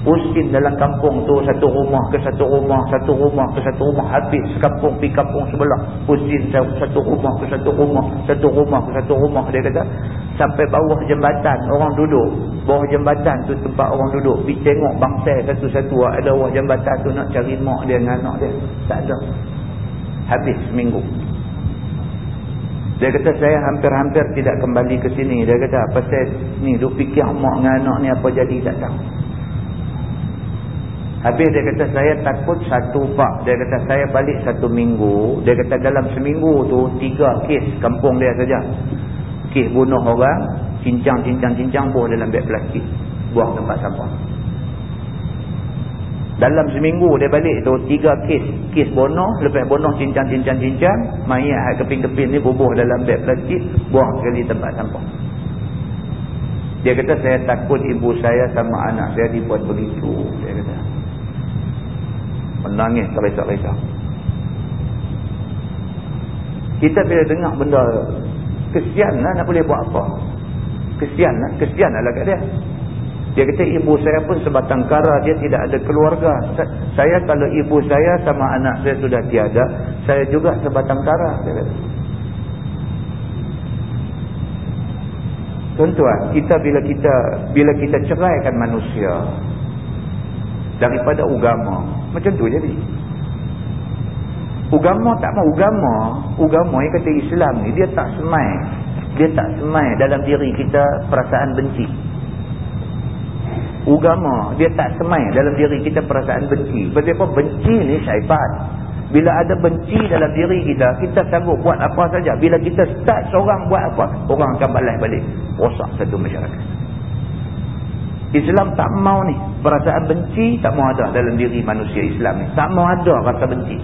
Usin dalam kampung tu satu rumah ke satu rumah, satu rumah ke satu rumah. Habis sekampung pergi kampung sebelah. Usin satu rumah ke satu rumah, satu rumah ke satu rumah. Dia kata sampai bawah jembatan orang duduk. Bawah jembatan tu tempat orang duduk. Pergi tengok bangsa satu-satu. Ada bawah jembatan tu nak cari mak dia dengan anak dia. Tak ada. Habis seminggu. Dia kata saya hampir-hampir tidak kembali ke sini. Dia kata apa saya ni duk fikir mak dengan anak ni apa jadi tak tahu. Habis dia kata saya takut satu pak. Dia kata saya balik satu minggu. Dia kata dalam seminggu tu tiga kes kampung dia saja. Kes bunuh orang. Cincang-cincang-cincang buah dalam beg plastik. Buang tempat sampah. Dalam seminggu dia balik tu tiga kes. Kes bonoh, lepas bonoh cincang-cincang-cincang. Mayat keping-keping ni bubuh dalam beg plastik. Buang sekali tempat sampah. Dia kata saya takut ibu saya sama anak saya dibuat begitu. Dia kata. Menangis terisak-risak. Kita bila dengar benda kesian lah nak boleh buat apa. Kesian lah. Kesian lah kat dia. Dia kata ibu saya pun sebatang kara dia tidak ada keluarga. Saya kalau ibu saya sama anak saya sudah tiada, saya juga sebatang kara. Tuan-tuan, kita bila kita bila kita ceraikan manusia daripada agama, macam tu jadi. Agama tak mau agama, agama yang kata Islam ni dia tak semai. Dia tak semai dalam diri kita perasaan benci. Agama dia tak semai dalam diri kita perasaan benci. Sebab benci ni syaitan. Bila ada benci dalam diri kita kita sanggup buat apa saja. Bila kita start seorang buat apa orang akan balas balik. Rosak satu masyarakat Islam tak mau ni perasaan benci tak mau ada dalam diri manusia Islam ni tak mau ada rasa benci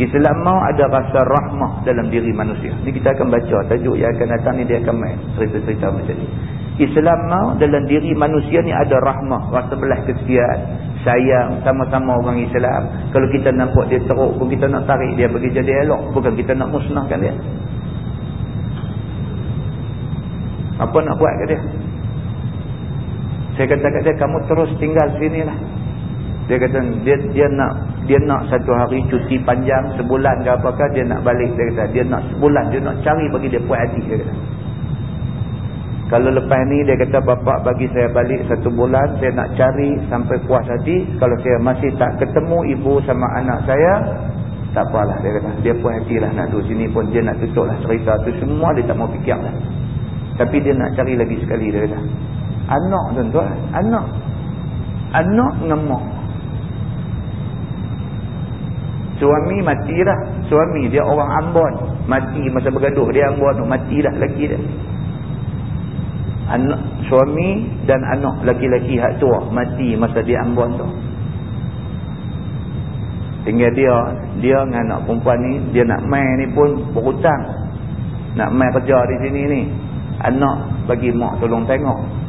Islam mau ada rasa rahmah dalam diri manusia. Ni kita akan baca tajuk yang akan datang ni dia akan main cerita-cerita macam ni. Islam mau dalam diri manusia ni ada rahmah, rasa belah kesian, sayang sama-sama orang Islam. Kalau kita nampak dia teruk pun kita nak tarik dia bagi jadi elok, bukan kita nak musnahkan dia. Apa nak buat kat dia? Saya kata kat dia kamu terus tinggal sini lah. Dia kata dia dia nak dia nak satu hari cuti panjang sebulan ke apakah dia nak balik dia kata dia nak sebulan dia nak cari bagi dia puas hati dia kata. Kalau lepas ni dia kata bapak bagi saya balik satu bulan saya nak cari sampai puas hati kalau saya masih tak ketemu ibu sama anak saya tak apalah dia kata dia puas hatilah nak duduk sini pun dia nak tutuplah cerita tu semua dia tak mau fikirlah. Tapi dia nak cari lagi sekali dia kata. Anak tuan-tuan, anak. Anak dengan mak. Suami matilah. Suami dia orang Ambon. Mati masa bergaduh. Dia Ambon tu. Matilah lelaki dia. Anak, suami dan anak lelaki-lelaki hak tua. Mati masa dia Ambon tu. Tinggal dia. Dia dengan anak perempuan ni. Dia nak main ni pun berhutang. Nak main kerja di sini ni. Anak bagi mak tolong tengok.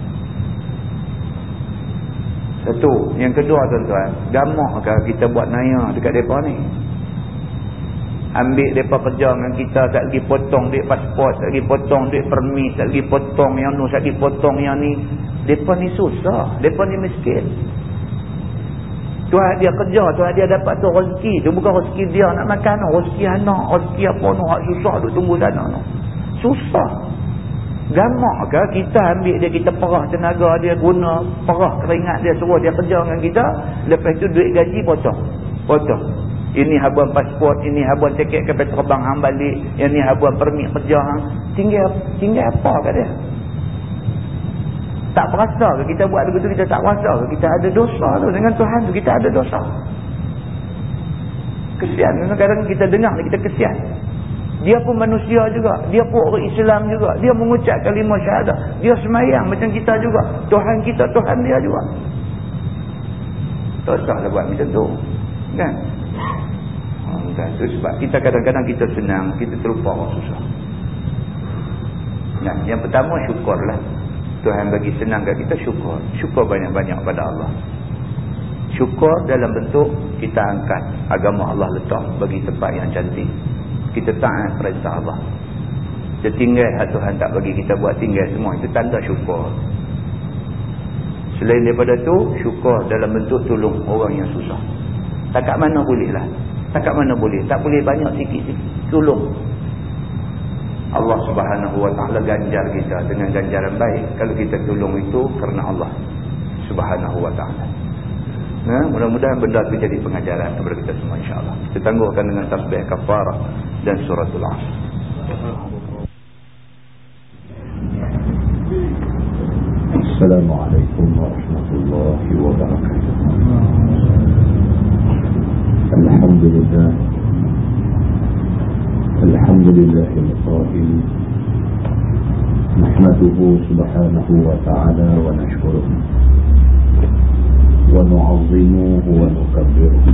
Satu. Yang kedua tuan-tuan. Gamakkah kita buat naya dekat mereka ni? Ambil mereka kerja dengan kita. Tak lagi potong duit pasport. Tak lagi potong duit permit. Tak lagi potong yang ni. Tak lagi potong yang ni. Mereka ni susah. Mereka ni miskin. Tuhan dia kerja. Tuhan dia dapat tu rezeki. Itu bukan rezeki dia nak makan. Rezeki anak. Rezeki apa ni. Susah tu tunggu sana. Susah. Gamak ke kita ambil dia, kita perah tenaga dia, guna perah keringat dia, suruh dia kerja dengan kita. Lepas tu duit gaji potong. Potong. Ini habuan pasport, ini habuan tiket kapal terbang hang balik, ini habuan permit kerja hang. Tinggal, tinggal apa kat dia? Tak perasa ke kita buat begitu, kita tak perasa ke kita ada dosa tu dengan Tuhan tu, kita ada dosa. Kesian, kadang-kadang kita dengar kita kesian. Dia pun manusia juga. Dia pun orang Islam juga. Dia mengucap kalimah syahadah. Dia semayang macam kita juga. Tuhan kita, Tuhan dia juga. Tak usahlah buat macam tu. Kan? Kan? Itu sebab kita kadang-kadang kita senang, kita terlupa orang susah. Nah, yang pertama syukurlah. Tuhan bagi senang kat kita syukur. Syukur banyak-banyak pada Allah. Syukur dalam bentuk kita angkat agama Allah letak bagi tempat yang cantik. Kita taat perintah Allah. Setinggal Tuhan tak bagi kita buat tinggal semua. Itu tanda syukur. Selain daripada tu, syukur dalam bentuk tolong orang yang susah. Tak kat mana boleh lah. Tak kat mana boleh. Tak boleh banyak sikit-sikit. Tolong. Allah subhanahu wa ta'ala ganjar kita dengan ganjaran baik. Kalau kita tolong itu kerana Allah subhanahu wa ta'ala. Ya, mudah-mudahan benda itu jadi pengajaran kepada kita semua insyaAllah. Kita tangguhkan dengan tasbih kafarah dan suratul asr السلام عليكم ورحمة الله وبركاته. الحمد لله. الحمد لله القائل. نحمده سبحانه وتعالى ونشكره. ونعظمه ونكبره.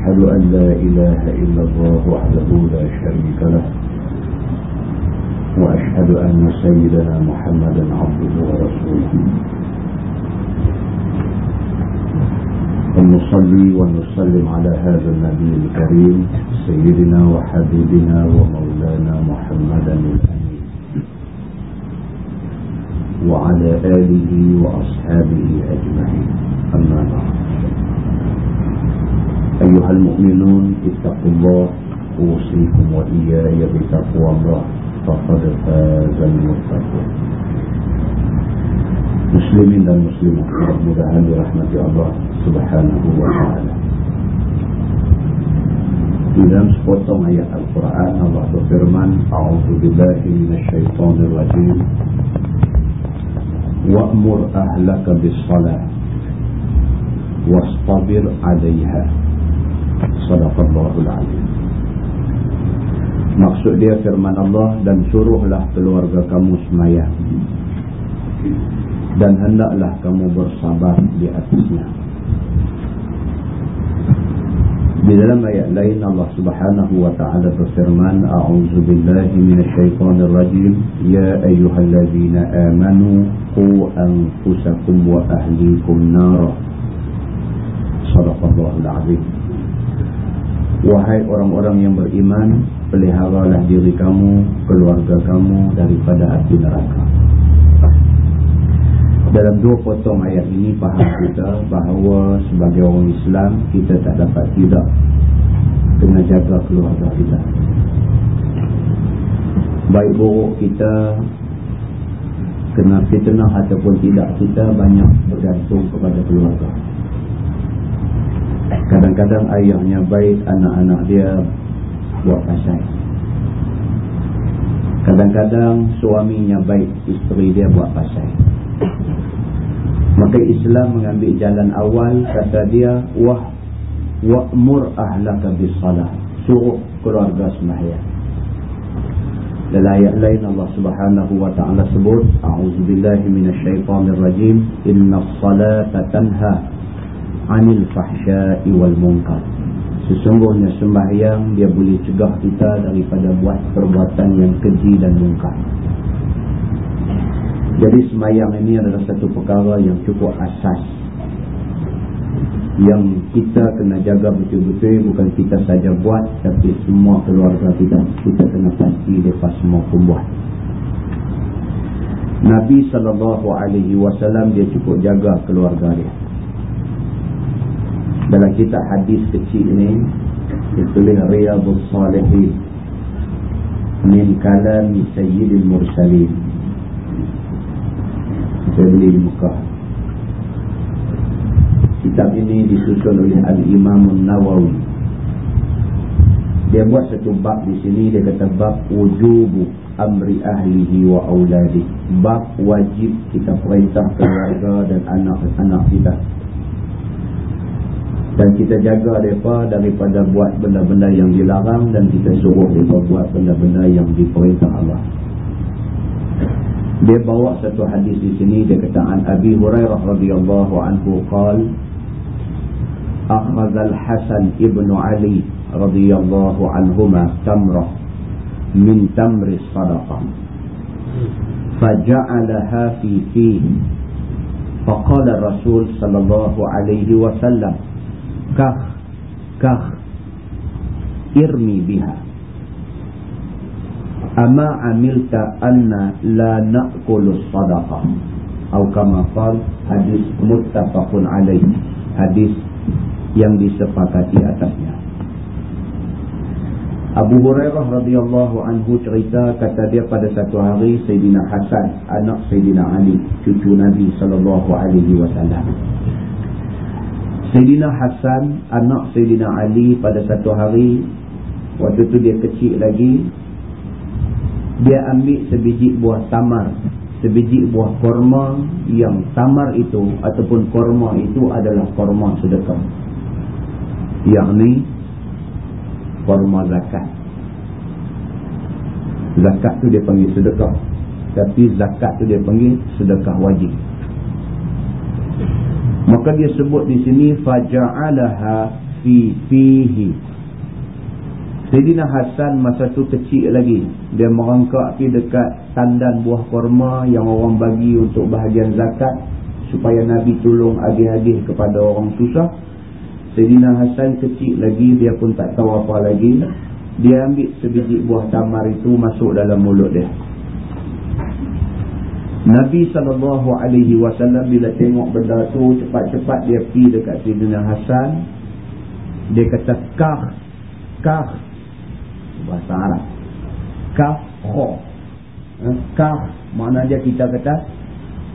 أشهد أن لا إله إلا الله وحده لا شريك له وأشهد أن سيدنا محمدا عبده ورسوله. ونصلي ونسلم على هذا النبي الكريم سيدنا وحبيبنا ومولانا محمدا الأمين. وعلى آله وأصحابه أجمعين. أما بعد. أيها المؤمنون اتقوا الله أوصيكم وإياي بتقوى الله فقد فاز المتقون. مسلمين المسلمون مدعان برحمة الله سبحانه وتعالى. في لمس قطم آية القرآن الله بفرمان أعوذ بالله من الشيطان الرجيم. وأمر أهلك بالصلاة واصطبر عليها. Sadaqallahul 'azim maksud dia firman Allah dan suruhlah keluarga kamu sembahyang dan hendaklah kamu bersabar di atasnya. Di dalam ayat lain Allah Subhanahu wa taala berfirman a'udzu billahi minasyaitonir rajim ya ayyuhallazina amanu qu anfusakum wa ahlikum nar Sadaqallahul azim Wahai orang-orang yang beriman peliharalah diri kamu keluarga kamu daripada api neraka dalam dua potong ayat ini faham kita bahawa sebagai orang Islam kita tak dapat tidak kena jaga keluarga kita. Baik buruk kita kena fitnah ataupun tidak kita banyak bergantung kepada keluarga. Kadang-kadang ayahnya baik anak-anak dia buat pasal. Kadang-kadang suaminya baik isteri dia buat pasal. Maka Islam mengambil jalan awal kata dia wah wa'mur ahlaka bis-salah. Suruh keluarga sembahyang. Dalam ayat lain Allah Subhanahu wa taala sebut a'udzubillahi minasyaitonir rajim innas salata tanha 'anil fahsya'i wal munkar. Sesungguhnya sembahyang dia boleh cegah kita daripada buat perbuatan yang keji dan mungkar. Jadi semayang ini adalah satu perkara yang cukup asas. Yang kita kena jaga betul-betul bukan kita saja buat tapi semua keluarga kita. Kita kena pasti lepas semua pembuat. Nabi SAW dia cukup jaga keluarga dia. Dalam kitab hadis kecil ini ditulis Riyadhus Salihin min kalam Sayyidil Mursalin di Mekah. Kitab ini disusun oleh Al-Imam Nawawi. Dia buat satu bab di sini, dia kata bab wujubu amri ahlihi wa awladi. Bab wajib kita perintah keluarga dan anak-anak kita. Dan kita jaga mereka daripada buat benda-benda yang dilarang dan kita suruh mereka buat benda-benda yang diperintah Allah. Dia bawa satu hadis di sini dia kata Abi Hurairah radhiyallahu anhu qal akhadha al-Hasan ibn Ali radhiyallahu anhuma tamrah min tamri sadaqah faja'alaha fi fihi faqala Rasul sallallahu alaihi wasallam kah kah irmi biha. Ama amilta anna la na'kulu sadaqah atau kama qal hadis muttafaqun alaih. Hadis yang disepakati atasnya. Abu Hurairah radhiyallahu anhu cerita kata dia pada satu hari Sayyidina Hasan anak Sayyidina Ali cucu Nabi sallallahu alaihi wasallam Sayyidina Hasan anak Sayyidina Ali pada satu hari waktu tu dia kecil lagi dia ambil sebiji buah tamar. Sebiji buah korma yang tamar itu ataupun korma itu adalah korma sedekah. Yakni korma zakat. Zakat tu dia panggil sedekah. Tapi zakat tu dia panggil sedekah wajib maka dia sebut di sini faja'alaha fi fihi Sayyidina Hasan masa tu kecil lagi. Dia merangkak pergi dekat tandan buah korma yang orang bagi untuk bahagian zakat. Supaya Nabi tolong agih-agih kepada orang susah. Sayyidina Hasan kecil lagi. Dia pun tak tahu apa lagi. Dia ambil sebiji buah tamar itu masuk dalam mulut dia. Nabi SAW bila tengok benda tu cepat-cepat dia pergi dekat Sayyidina Hasan. Dia kata kah, kah. Bahasa Arab. Kaf kho. Eh, kaf makna dia kita kata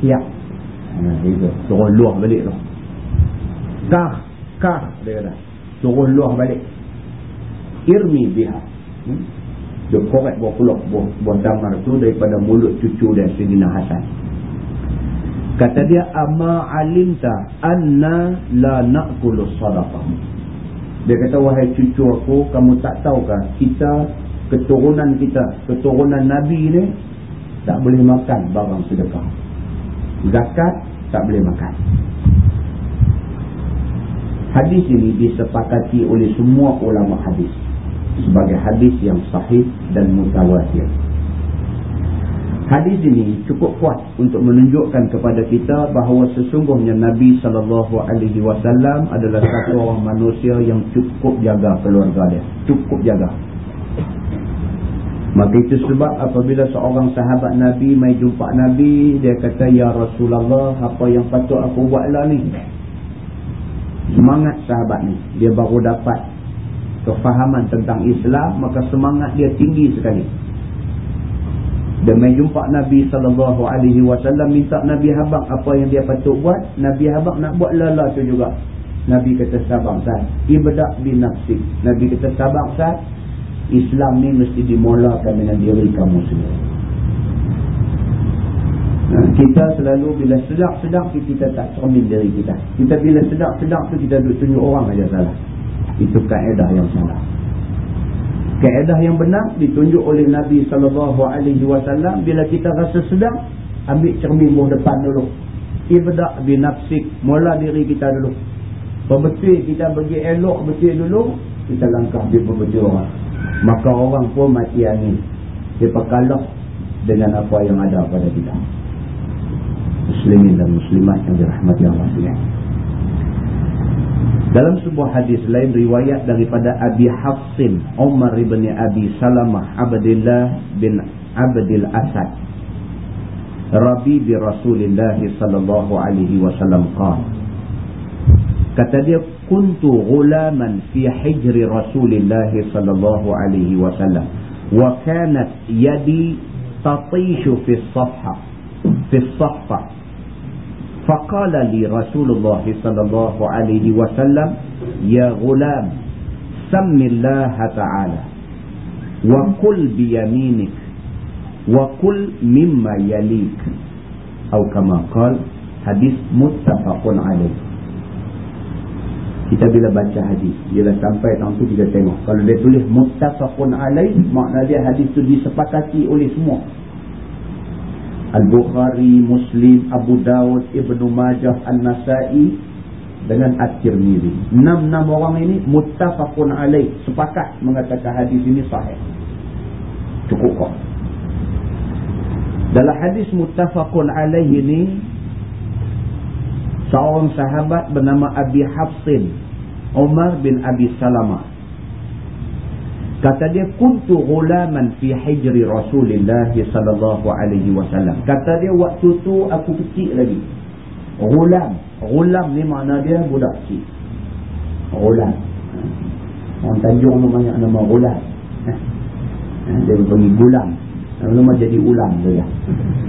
tiap nah itu. Suruh luah balik tu. Kaf kaf dia kata suruh luah balik. Irmi biha. Hmm? Dia korek buah pulak buah, buah damar tu daripada mulut cucu dia Sidina Hasan kata dia amma alimta anna la na'kulu sadaqah dia kata, wahai cucu aku, kamu tak tahukah kita, keturunan kita, keturunan Nabi ni, tak boleh makan barang sedekah. Zakat, tak boleh makan. Hadis ini disepakati oleh semua ulama hadis. Sebagai hadis yang sahih dan mutawatir. Hadis ini cukup kuat untuk menunjukkan kepada kita bahawa sesungguhnya Nabi SAW adalah satu orang manusia yang cukup jaga keluarga dia. Cukup jaga. Maka itu sebab apabila seorang sahabat Nabi mai jumpa Nabi, dia kata, Ya Rasulullah, apa yang patut aku buatlah ni? Semangat sahabat ni. Dia baru dapat kefahaman tentang Islam, maka semangat dia tinggi sekali. Dan main jumpa Nabi SAW minta Nabi Habak apa yang dia patut buat. Nabi Habak nak buat lala tu juga. Nabi kata sabar sah. Ibadak bin nafsik. Nabi kata sabar sah. Islam ni mesti dimulakan dengan diri kamu sendiri. Nah, kita selalu bila sedap-sedap kita tak cermin diri kita. Kita bila sedap-sedap tu kita duduk tunjuk orang aja salah. Itu kaedah yang salah. Kaedah yang benar ditunjuk oleh Nabi SAW bila kita rasa sedang ambil cermin buah depan dulu. Ibda' binafsik mula diri kita dulu. Perbetul kita bagi elok betul dulu kita langkah di perbetul orang. Maka orang pun mati angin. Dia pekalah dengan apa yang ada pada kita. Muslimin dan muslimat yang dirahmati Allah SWT. Dalam sebuah hadis lain riwayat daripada Abi Hafsin Umar ibn Abi Salamah Abdullah bin Abdul Asad. Rabi bi Rasulullah sallallahu alaihi wasallam Kata dia kuntu ghulaman fi hijri Rasulullah sallallahu alaihi wasallam wa kanat yadi tatishu fi as-safha fi as-safha faqala li rasulullah sallallahu alaihi wasallam ya gulam samillah ta'ala wa kul bi yaminik wa kul mimma yalik. Atau kama qala hadis muttafaqun alaih. kita bila baca hadis bila sampai tahu kita tengok. Kalau dia tulis muttafaqun alaih, makna dia hadis tu disepakati oleh semua. Al-Bukhari, Muslim, Abu Dawud, Ibnu Majah, An-Nasai dengan At-Tirmidhi. Enam-enam orang ini muttafaqun alaih sepakat mengatakan hadis ini sahih. Cukup kok. Dalam hadis muttafaqun alaih ini seorang sahabat bernama Abi Hafsin Umar bin Abi Salamah kata dia kuntu ghulaman fi hijri Rasulullah sallallahu alaihi wasallam. Kata dia waktu tu aku kecil lagi. Ghulam. Ghulam ni makna dia budak kecil. Ghulam. Orang Tanjung tu banyak nama ghulam. Dia panggil gulam. Nama jadi ulam tu ya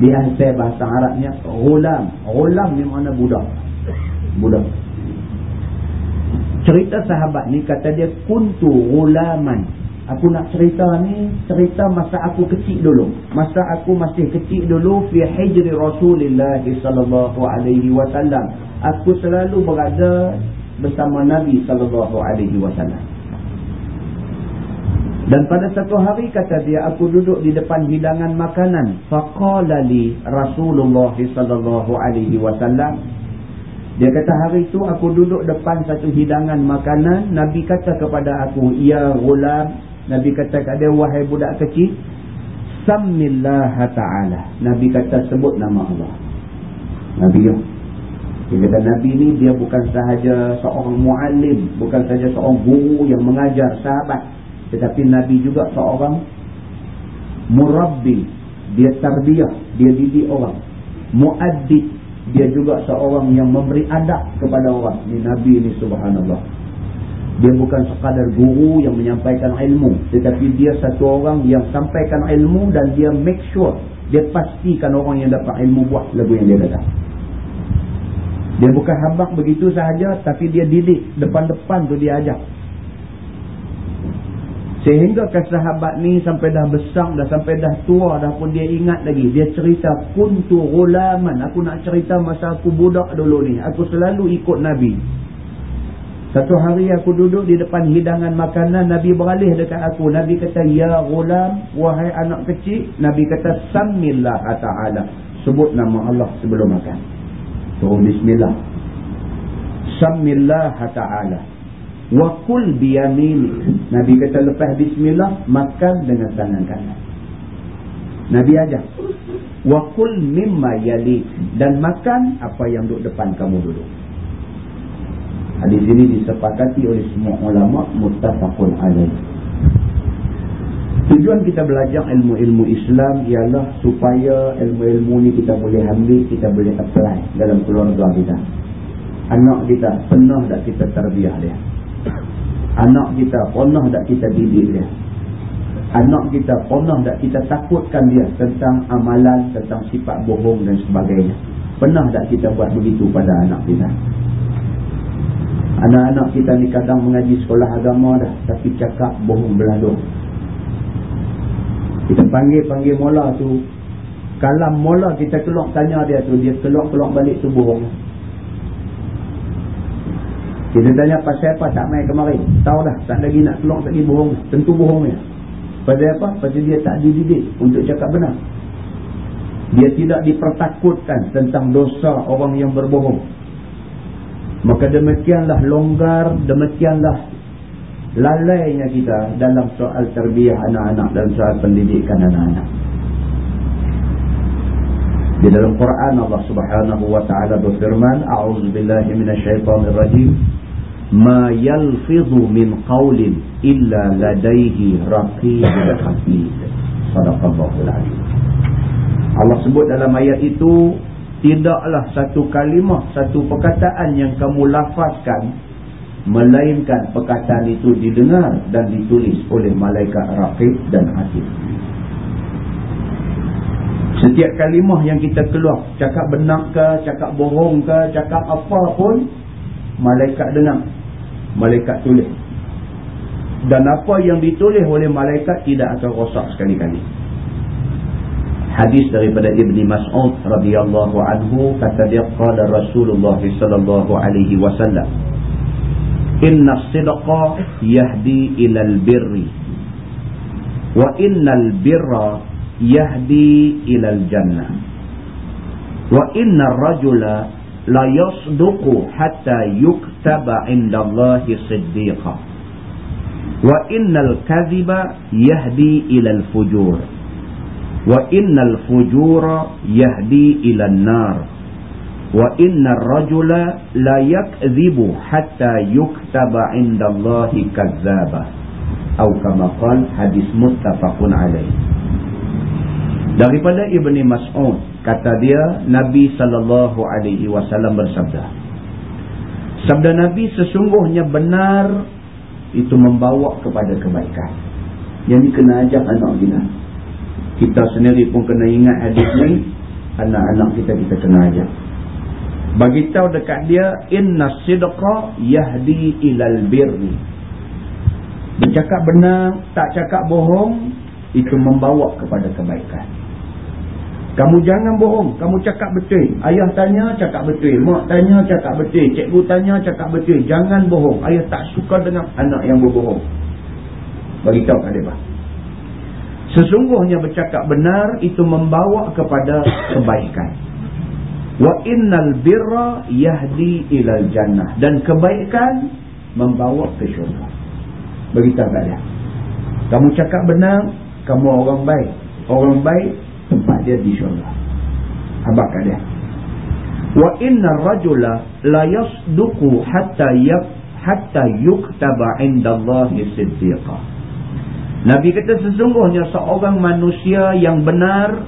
di asal bahasa Arabnya ghulam. Ghulam ni makna budak. Budak. Cerita sahabat ni kata dia kuntu ghulaman aku nak cerita ni cerita masa aku kecil dulu masa aku masih kecil dulu fi hijri rasulillah sallallahu alaihi wasallam aku selalu berada bersama nabi sallallahu alaihi wasallam dan pada satu hari kata dia aku duduk di depan hidangan makanan faqala li rasulullah sallallahu alaihi wasallam dia kata hari itu aku duduk depan satu hidangan makanan. Nabi kata kepada aku, Ya gulam. Nabi kata kepada dia, wahai budak kecil. Sammillah ta'ala. Nabi kata sebut nama Allah. Nabi ya. Dia kata Nabi ni dia bukan sahaja seorang mu'alim. Bukan sahaja seorang guru yang mengajar sahabat. Tetapi Nabi juga seorang murabbi. Dia tarbiyah. Dia didik orang. Mu'addid dia juga seorang yang memberi adab kepada orang ni Nabi ni subhanallah dia bukan sekadar guru yang menyampaikan ilmu tetapi dia satu orang yang sampaikan ilmu dan dia make sure dia pastikan orang yang dapat ilmu buat lagu yang dia kata dia bukan habak begitu sahaja tapi dia didik depan-depan tu dia ajak Sehingga ke sahabat ni sampai dah besar dah sampai dah tua dah pun dia ingat lagi. Dia cerita kuntu gulaman. Aku nak cerita masa aku budak dulu ni. Aku selalu ikut Nabi. Satu hari aku duduk di depan hidangan makanan. Nabi beralih dekat aku. Nabi kata, Ya gulam, wahai anak kecil. Nabi kata, Sammillah ta'ala. Sebut nama Allah sebelum makan. Suruh bismillah. Sammillah ta'ala wa kul biyamini nabi kata lepas bismillah makan dengan tangan kanan nabi ajar wa kul mimma yali dan makan apa yang duduk depan kamu dulu hadis ini disepakati oleh semua ulama muttafaqun alaih tujuan kita belajar ilmu-ilmu Islam ialah supaya ilmu-ilmu ni kita boleh ambil kita boleh apply dalam keluarga kita anak kita pernah tak kita terbiah dia Anak kita pernah tak kita didik dia? Anak kita pernah tak kita takutkan dia tentang amalan, tentang sifat bohong dan sebagainya? Pernah tak kita buat begitu pada anak kita? Anak-anak kita ni kadang mengaji sekolah agama dah tapi cakap bohong beladung. Kita panggil-panggil mola tu. Kalau mola kita keluar tanya dia tu, dia keluar-keluar balik tu bohong. Kita tanya pasal apa tak main kemari. Tahu dah tak lagi nak keluar lagi bohong. Tentu bohongnya. Pasal apa? Pasal dia tak dididik untuk cakap benar. Dia tidak dipertakutkan tentang dosa orang yang berbohong. Maka demikianlah longgar, demikianlah lalainya kita dalam soal terbiah anak-anak dan soal pendidikan anak-anak. Di dalam Quran Allah Subhanahu wa taala berfirman, "A'udzubillahi minasyaitonirrajim." ma yalfidhu min qawlin illa ladaihi raqibun hafid sadaqallahul alim Allah sebut dalam ayat itu tidaklah satu kalimah satu perkataan yang kamu lafazkan melainkan perkataan itu didengar dan ditulis oleh malaikat raqib dan hafid setiap kalimah yang kita keluar cakap benar ke cakap bohong ke cakap apa pun malaikat dengar malaikat tulis. Dan apa yang ditulis oleh malaikat tidak akan rosak sekali-kali hadis daripada Ibni Mas'ud radhiyallahu anhu kata dia qala Rasulullah sallallahu alaihi wasallam inna sidqa yahdi ilal birri wa innal birra yahdi ilal jannah wa inna rajula la yasduqu hatta yuktaba indallahi siddiqa wa innal kadhiba yahdi ilal fujur wa innal fujura yahdi ilal nar. Wa inna rajula la yakdhibu hatta yuktaba indallahi kazzaba. Atau kama qala hadis muttafaqun alaih. Daripada ibni mas'ud kata dia nabi sallallahu alaihi wasallam bersabda sabda nabi sesungguhnya benar itu membawa kepada kebaikan. Yang kena ajak anak kita kita sendiri pun kena ingat hadis ni anak-anak kita kita kena ajak. Bagi tahu dekat dia inna sidqa yahdi ilal birri. Bercakap benar tak cakap bohong itu membawa kepada kebaikan. Kamu jangan bohong kamu cakap betul. Ayah tanya cakap betul. Mak tanya cakap betul. Cikgu tanya cakap betul. Jangan bohong. Ayah tak suka dengan anak yang berbohong. Bagi tahu kat dia sesungguhnya bercakap benar itu membawa kepada kebaikan. Wa innal birra yahdi ilal jannah. Dan kebaikan membawa ke syurga. Beritahu kat dia kamu cakap benar kamu orang baik. Orang baik tempat dia di syurga. Habaq kat dia. Wa inna rajula la yasduqu hatta yuktaba indallahi siddiqa Nabi kata sesungguhnya seorang manusia yang benar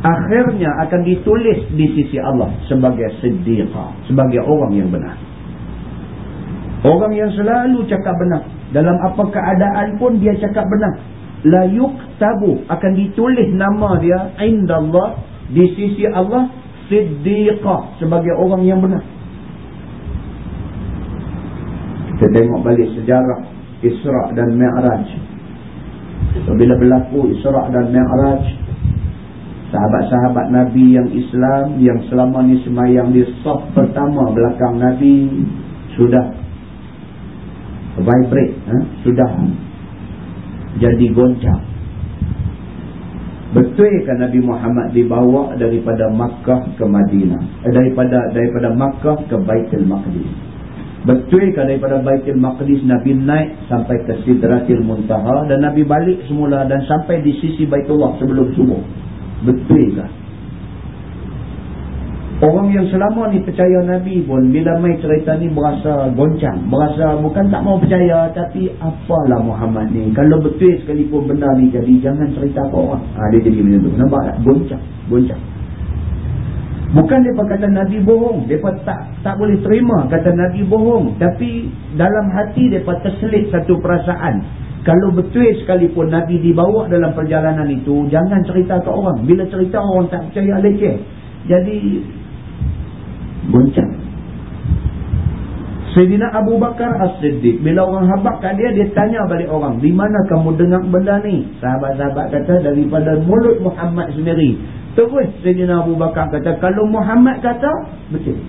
akhirnya akan ditulis di sisi Allah sebagai siddiqah, sebagai orang yang benar. Orang yang selalu cakap benar. Dalam apa keadaan pun dia cakap benar. La yuktabu akan ditulis nama dia indallah di sisi Allah siddiqah sebagai orang yang benar. Kita tengok balik sejarah Isra' dan Mi'raj. Bila berlaku Isra' dan Mi'raj, sahabat-sahabat Nabi yang Islam yang selama ni semayang di soft pertama belakang Nabi sudah vibrate ha? sudah jadi goncang betul kan Nabi Muhammad dibawa daripada Makkah ke Madinah eh, daripada daripada Makkah ke Baitul Maqdis betul kan daripada Baitul Maqdis Nabi naik sampai ke Sidratil Muntaha dan Nabi balik semula dan sampai di sisi Baitullah sebelum subuh Betul ke? Orang yang selama ni percaya Nabi pun bila mai cerita ni berasa goncang. Berasa bukan tak mau percaya tapi apalah Muhammad ni. Kalau betul sekalipun benda ni jadi jangan cerita ke orang. Ha, dia jadi macam tu. Nampak tak? Goncang. Goncang. Bukan dia kata Nabi bohong. Dia tak tak boleh terima kata Nabi bohong. Tapi dalam hati dia terselit satu perasaan. Kalau betul sekalipun Nabi dibawa dalam perjalanan itu, jangan cerita ke orang. Bila cerita orang tak percaya leceh. Jadi, goncang. Sayyidina Abu Bakar As-Siddiq, bila orang habak kat dia, dia tanya balik orang, di mana kamu dengar benda ni? Sahabat-sahabat kata, daripada mulut Muhammad sendiri. Terus Sayyidina Abu Bakar kata, kalau Muhammad kata, betul.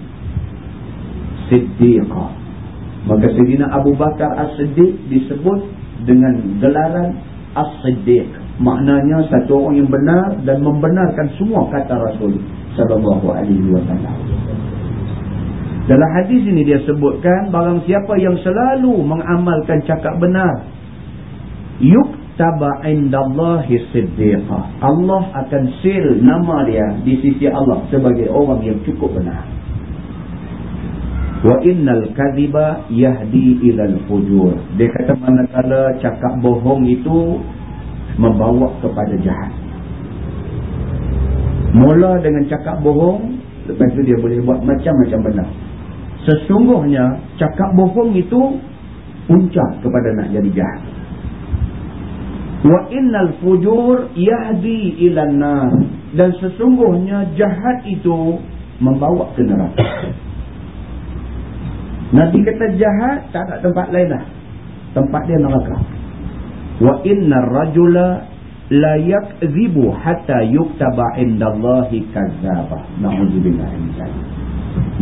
Siddiqah. Maka Sayyidina Abu Bakar As-Siddiq disebut dengan gelaran as-siddiq maknanya satu orang yang benar dan membenarkan semua kata Rasul sallallahu alaihi wasallam dalam hadis ini dia sebutkan barang siapa yang selalu mengamalkan cakap benar yuktaba indallahi siddiqah Allah akan seal nama dia di sisi Allah sebagai orang yang cukup benar. Wa innal kadhiba yahdi ilal fujur. Dia kata manakala cakap bohong itu membawa kepada jahat. Mula dengan cakap bohong lepas itu dia boleh buat macam-macam benda sesungguhnya cakap bohong itu puncak kepada nak jadi jahat wa innal fujur yahdi ilal nar dan sesungguhnya jahat itu membawa ke neraka Nabi kata jahat tak ada tempat lain lah. Tempat dia neraka. Wa inna rajula la yakzibu hatta yuktaba indallahi kazzabah. Na'udzubillah min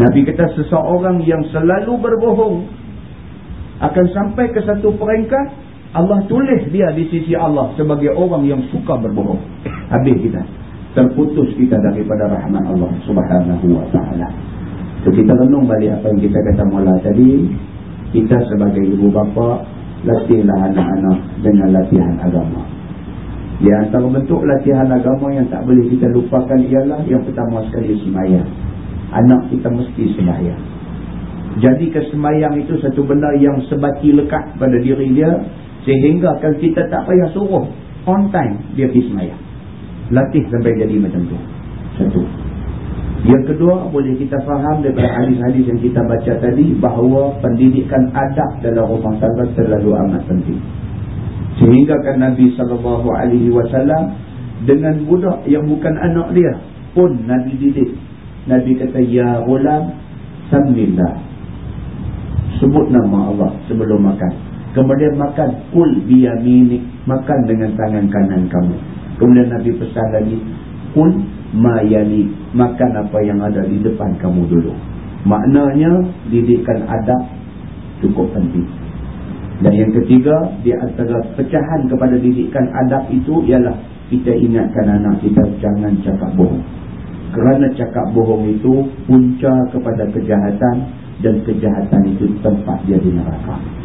Nabi kata seseorang yang selalu berbohong akan sampai ke satu peringkat Allah tulis dia di sisi Allah sebagai orang yang suka berbohong. Habis kita. Terputus kita daripada rahmat Allah subhanahu wa ta'ala. So, kita renung balik apa yang kita kata mula tadi. Kita sebagai ibu bapa latihlah anak-anak dengan latihan agama. Di antara bentuk latihan agama yang tak boleh kita lupakan ialah yang pertama sekali semayang anak kita mesti sembahyang. Jadi kesembahyang itu satu benda yang sebati lekat pada diri dia sehingga kalau kita tak payah suruh on time dia pergi sembahyang. Latih sampai jadi macam tu. Satu. Yang kedua boleh kita faham daripada hadis-hadis yang kita baca tadi bahawa pendidikan adab dalam rumah tangga terlalu amat penting. Sehingga kan Nabi wasallam dengan budak yang bukan anak dia pun Nabi didik Nabi kata ya ulam samillah sebut nama Allah sebelum makan kemudian makan kul biyaminik makan dengan tangan kanan kamu. Kemudian Nabi pesan lagi kul mayali makan apa yang ada di depan kamu dulu. Maknanya didikan adab cukup penting. Dan yang ketiga di antara pecahan kepada didikan adab itu ialah kita ingatkan anak kita jangan cakap bohong. Kerana cakap bohong itu punca kepada kejahatan dan kejahatan itu tempat dia di neraka.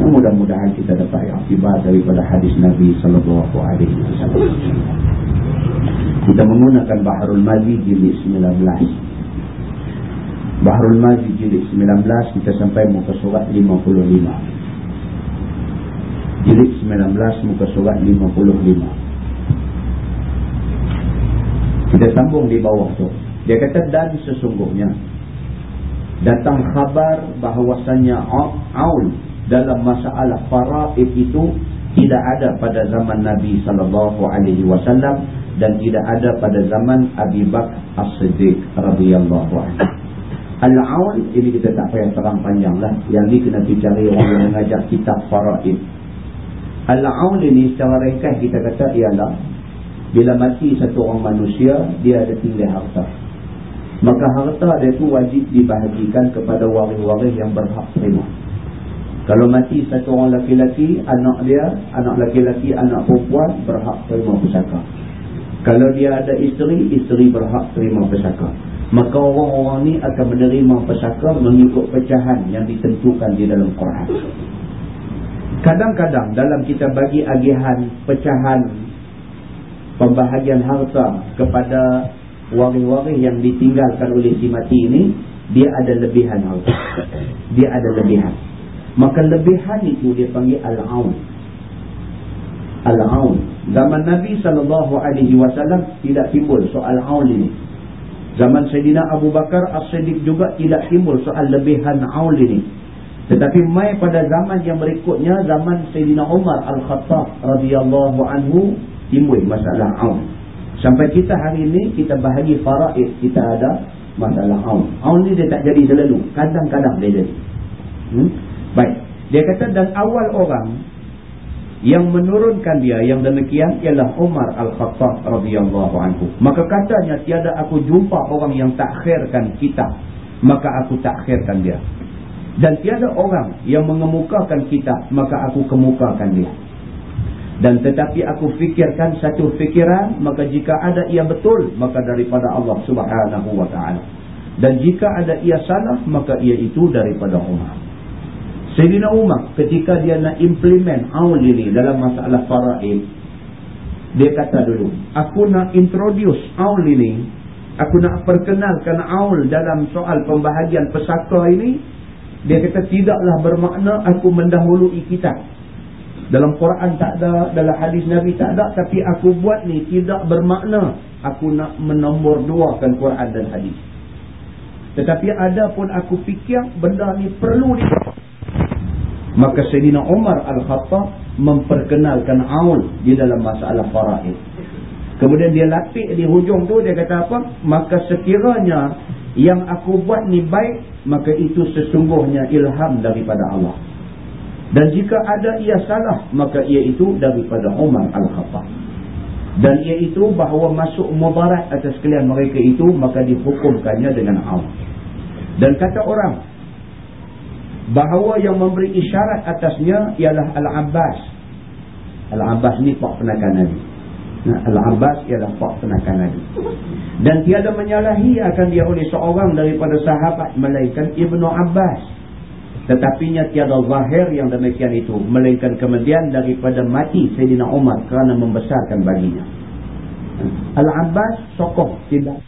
Mudah-mudahan kita dapat akibat daripada hadis Nabi sallallahu alaihi wasallam. Kita menggunakan Bahrul Mazi jilid 19. Bahrul Mazi jilid 19 kita sampai muka surat 55. Jilid 19 muka surat 55. Kita sambung di bawah tu. Dia kata dan sesungguhnya datang khabar bahawasanya aul dalam masalah faraid itu tidak ada pada zaman Nabi sallallahu alaihi wasallam dan tidak ada pada zaman Abi Bakar As-Siddiq radhiyallahu anhu. Al-aul ini kita tak payah terang panjanglah. Yang ni kena dicari orang yang mengajar kitab faraid. Al-aul ini secara ringkas kita kata ialah bila mati satu orang manusia, dia ada tinggal harta. Maka harta dia itu wajib dibahagikan kepada waris-waris yang berhak terima. Kalau mati satu orang laki-laki, anak dia, anak laki-laki, anak perempuan berhak terima pusaka. Kalau dia ada isteri, isteri berhak terima pusaka. Maka orang-orang ni akan menerima pusaka mengikut pecahan yang ditentukan di dalam Quran. Kadang-kadang dalam kita bagi agihan pecahan pembahagian harta kepada waris-waris yang ditinggalkan oleh si mati ini dia ada lebihan harta dia ada lebihan maka lebihan itu dia panggil al-aun al-aun zaman Nabi SAW tidak timbul soal aun ini zaman Sayyidina Abu Bakar As-Siddiq juga tidak timbul soal lebihan aun ini tetapi mai pada zaman yang berikutnya zaman Sayyidina Umar Al-Khattab radhiyallahu anhu timbul masalah aun. Sampai kita hari ini kita bahagi faraid kita ada masalah aun. Aun ni dia tak jadi selalu. Kadang-kadang dia jadi. Hmm? Baik. Dia kata dan awal orang yang menurunkan dia yang demikian ialah Umar Al-Khattab radhiyallahu anhu. Maka katanya tiada aku jumpa orang yang takhirkan kita, maka aku takhirkan dia. Dan tiada orang yang mengemukakan kita, maka aku kemukakan dia dan tetapi aku fikirkan satu fikiran maka jika ada ia betul maka daripada Allah Subhanahu wa taala dan jika ada ia salah maka ia itu daripada Umar Sayyidina Umar ketika dia nak implement aul ini dalam masalah faraid dia kata dulu aku nak introduce aul ini aku nak perkenalkan aul dalam soal pembahagian pesaka ini dia kata tidaklah bermakna aku mendahului kitab dalam Quran tak ada, dalam hadis Nabi tak ada. Tapi aku buat ni tidak bermakna aku nak menombor dua kan Quran dan hadis. Tetapi ada pun aku fikir benda ni perlu di Maka Sayyidina Umar Al-Khattab memperkenalkan aul di dalam masalah faraid. Kemudian dia lapik di hujung tu dia kata apa? Maka sekiranya yang aku buat ni baik, maka itu sesungguhnya ilham daripada Allah. Dan jika ada ia salah, maka ia itu daripada Umar Al-Khattab. Dan ia itu bahawa masuk mubarak atas kalian mereka itu, maka dihukumkannya dengan awam. Dan kata orang bahawa yang memberi isyarat atasnya ialah Al-Abbas. Al-Abbas ni pak penakan Nabi. Al-Abbas ialah pak penakan Nabi. Dan tiada menyalahi akan dia oleh seorang daripada sahabat melainkan Ibnu Abbas. Tetapinya tiada zahir yang demikian itu. Melainkan kemudian daripada mati Sayyidina Umar kerana membesarkan baginya. Al-Abbas sokoh tidak